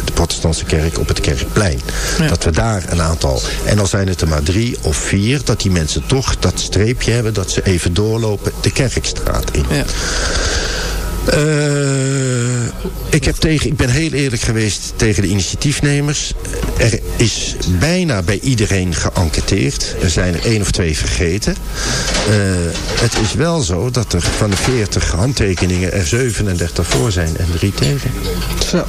de protestantse kerk op het kerkplein. Dat we daar een aantal, en al zijn het er maar drie of vier, dat die mensen toch dat streepje hebben dat ze even doorlopen de kerkstraat in. Ja. Eh, ik, heb tegen, ik ben heel eerlijk geweest tegen de initiatiefnemers. Er is bijna bij iedereen geënquêteerd. Er zijn er één of twee vergeten. Eh, het is wel zo dat er van de 40 handtekeningen er 37 voor zijn en drie tegen. Zo.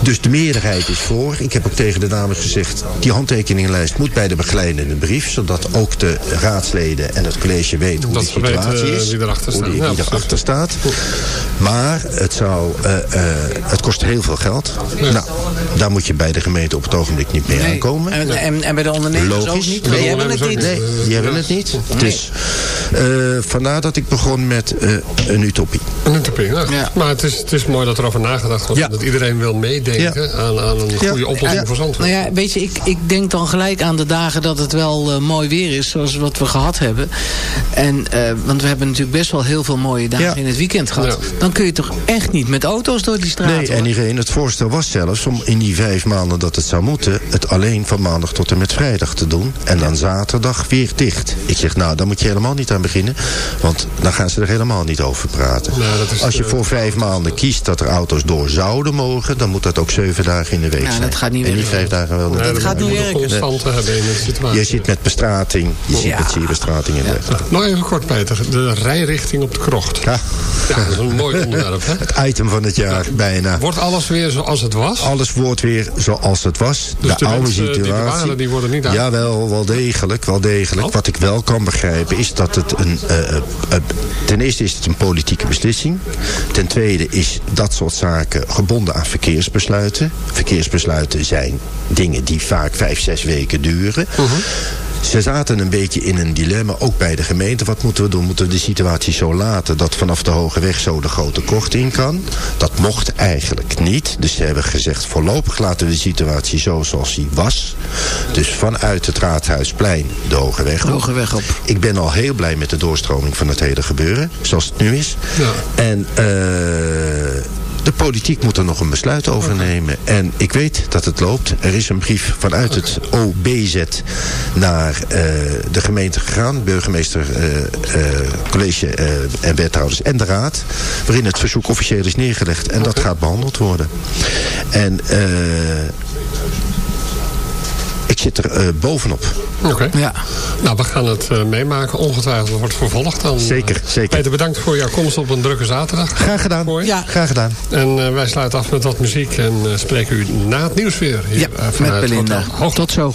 Dus de meerderheid is voor. Ik heb ook tegen de dames gezegd... die handtekeningenlijst moet bij de begeleidende brief... zodat ook de raadsleden en het college weten hoe Dat de weten, situatie eh, is. wie erachter hoe staat. die, Ja, wie erachter staat. Maar het, zou, eh, eh, het kost heel veel geld. Nou, daar moet je bij de gemeente op het ogenblik niet mee aankomen. En, en, en bij de ondernemers Logisch. ook niet? Die hebben het niet. Nee, die hebben het niet. Dus vandaar dat ik begon met eh, een utopie. Een utopie, nou, Maar het is, het is mooi dat er over nagedacht wordt. Ja. Dat iedereen wil meedenken aan, aan een goede oplossing voor Zandvoort. Nou ja, weet je, ik, ik denk dan gelijk aan de dagen dat het wel eh, mooi weer is, zoals wat we gehad hebben. En, eh, want we hebben natuurlijk best wel heel veel mooie dagen Ja. in het weekend gehad. Dan kun je toch echt niet met auto's door die straat Nee, en Irene, het voorstel was zelfs om in die vijf maanden dat het zou moeten... het alleen van maandag tot en met vrijdag te doen. En dan zaterdag weer dicht. Ik zeg, nou, daar moet je helemaal niet aan beginnen. Want dan gaan ze er helemaal niet over praten. Nou, dat is, Als je eh, voor vijf maanden kiest dat er auto's door zouden mogen... dan moet dat ook zeven dagen in de week Ja, zijn. dat gaat niet en niet werken. vijf dagen wel. Nee, dat gaat niet je werken. in de situatie. Je zit met bestrating, je zit met sierbestrating en dergelijke. Nog even kort, Peter. De rijrichting op de krocht. Ja. Ja, dat is een mooi onderwerp, hè? Het item van het jaar, bijna. Wordt alles weer zoals het was? Alles wordt weer zoals het was. Dus de oude mensen die situatie. waren, die worden niet uit- Jawel, wel degelijk, wel degelijk. Oh. Wat ik wel kan begrijpen is dat het een... eh, eh, eh, ten eerste is het een politieke beslissing. Ten tweede is dat soort zaken gebonden aan verkeersbesluiten. Verkeersbesluiten zijn dingen die vaak vijf, zes weken duren. Mhm. Ze zaten een beetje in een dilemma, ook bij de gemeente. Wat moeten we doen? Moeten we de situatie zo laten dat vanaf de Hoge Weg zo de grote kort in kan? Dat mocht eigenlijk niet. Dus ze hebben gezegd, voorlopig laten we de situatie zo zoals die was. Dus vanuit het Raadhuisplein de Hoge Weg op. Hoge weg op. Ik ben al heel blij met de doorstroming van het hele gebeuren, zoals het nu is. Ja. En eh, de politiek moet er nog een besluit over nemen. En ik weet dat het loopt. Er is een brief vanuit het OBZ naar eh, de gemeente gegaan. Burgemeester, eh, eh, college en wethouders en de raad. Waarin het verzoek officieel is neergelegd. En dat gaat behandeld worden. En... zit er eh, bovenop. Oké. Ja. Nou, we gaan het eh, meemaken. Ongetwijfeld wordt vervolgd dan. Zeker, zeker. Peter, bedankt voor jouw komst op een drukke zaterdag. Graag gedaan. Mooi. Ja. Graag gedaan. En eh, wij sluiten af met wat muziek en eh, spreken u na het nieuws weer. Hier, Ja, met Belinda. Tot zo.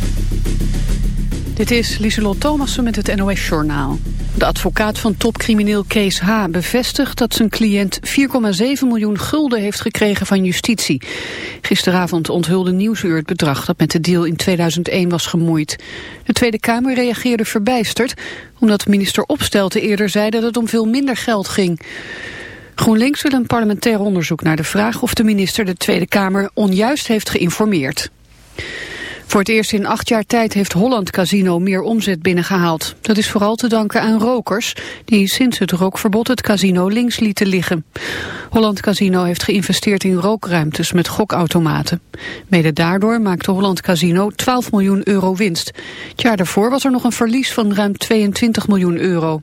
Dit is Lieselot Thomassen met het NOS-journaal. De advocaat van topcrimineel Kees H. bevestigt dat zijn cliënt 4,7 miljoen gulden heeft gekregen van justitie. Gisteravond onthulde Nieuwsuur het bedrag dat met de deal in 2001 was gemoeid. De Tweede Kamer reageerde verbijsterd omdat minister Opstelten eerder zei dat het om veel minder geld ging. GroenLinks wil een parlementair onderzoek naar de vraag of de minister de Tweede Kamer onjuist heeft geïnformeerd. Voor het eerst in acht jaar tijd heeft Holland Casino meer omzet binnengehaald. Dat is vooral te danken aan rokers die sinds het rookverbod het casino links lieten liggen. Holland Casino heeft geïnvesteerd in rookruimtes met gokautomaten. Mede daardoor maakte Holland Casino 12 miljoen euro winst. Het jaar daarvoor was er nog een verlies van ruim 22 miljoen euro.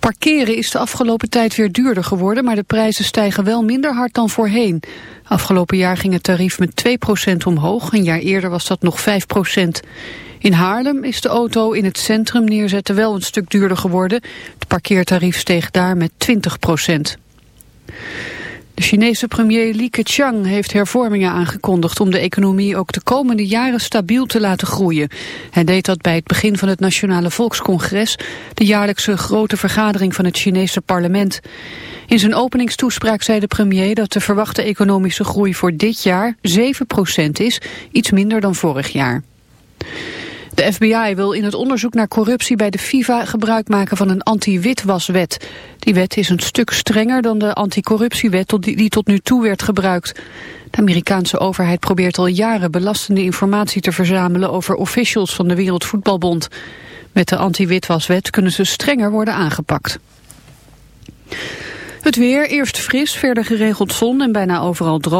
Parkeren is de afgelopen tijd weer duurder geworden, maar de prijzen stijgen wel minder hard dan voorheen. Afgelopen jaar ging het tarief met 2% omhoog, een jaar eerder was dat nog 5%. In Haarlem is de auto in het centrum neerzetten wel een stuk duurder geworden. Het parkeertarief steeg daar met 20%. De Chinese premier Li Keqiang heeft hervormingen aangekondigd om de economie ook de komende jaren stabiel te laten groeien. Hij deed dat bij het begin van het Nationale Volkscongres, de jaarlijkse grote vergadering van het Chinese parlement. In zijn openingstoespraak zei de premier dat de verwachte economische groei voor dit jaar 7% is, iets minder dan vorig jaar. De FBI wil in het onderzoek naar corruptie bij de FIFA gebruik maken van een anti-witwaswet. Die wet is een stuk strenger dan de anticorruptiewet die tot nu toe werd gebruikt. De Amerikaanse overheid probeert al jaren belastende informatie te verzamelen over officials van de Wereldvoetbalbond. Met de anti-witwaswet kunnen ze strenger worden aangepakt. Het weer, eerst fris, verder geregeld zon en bijna overal droog.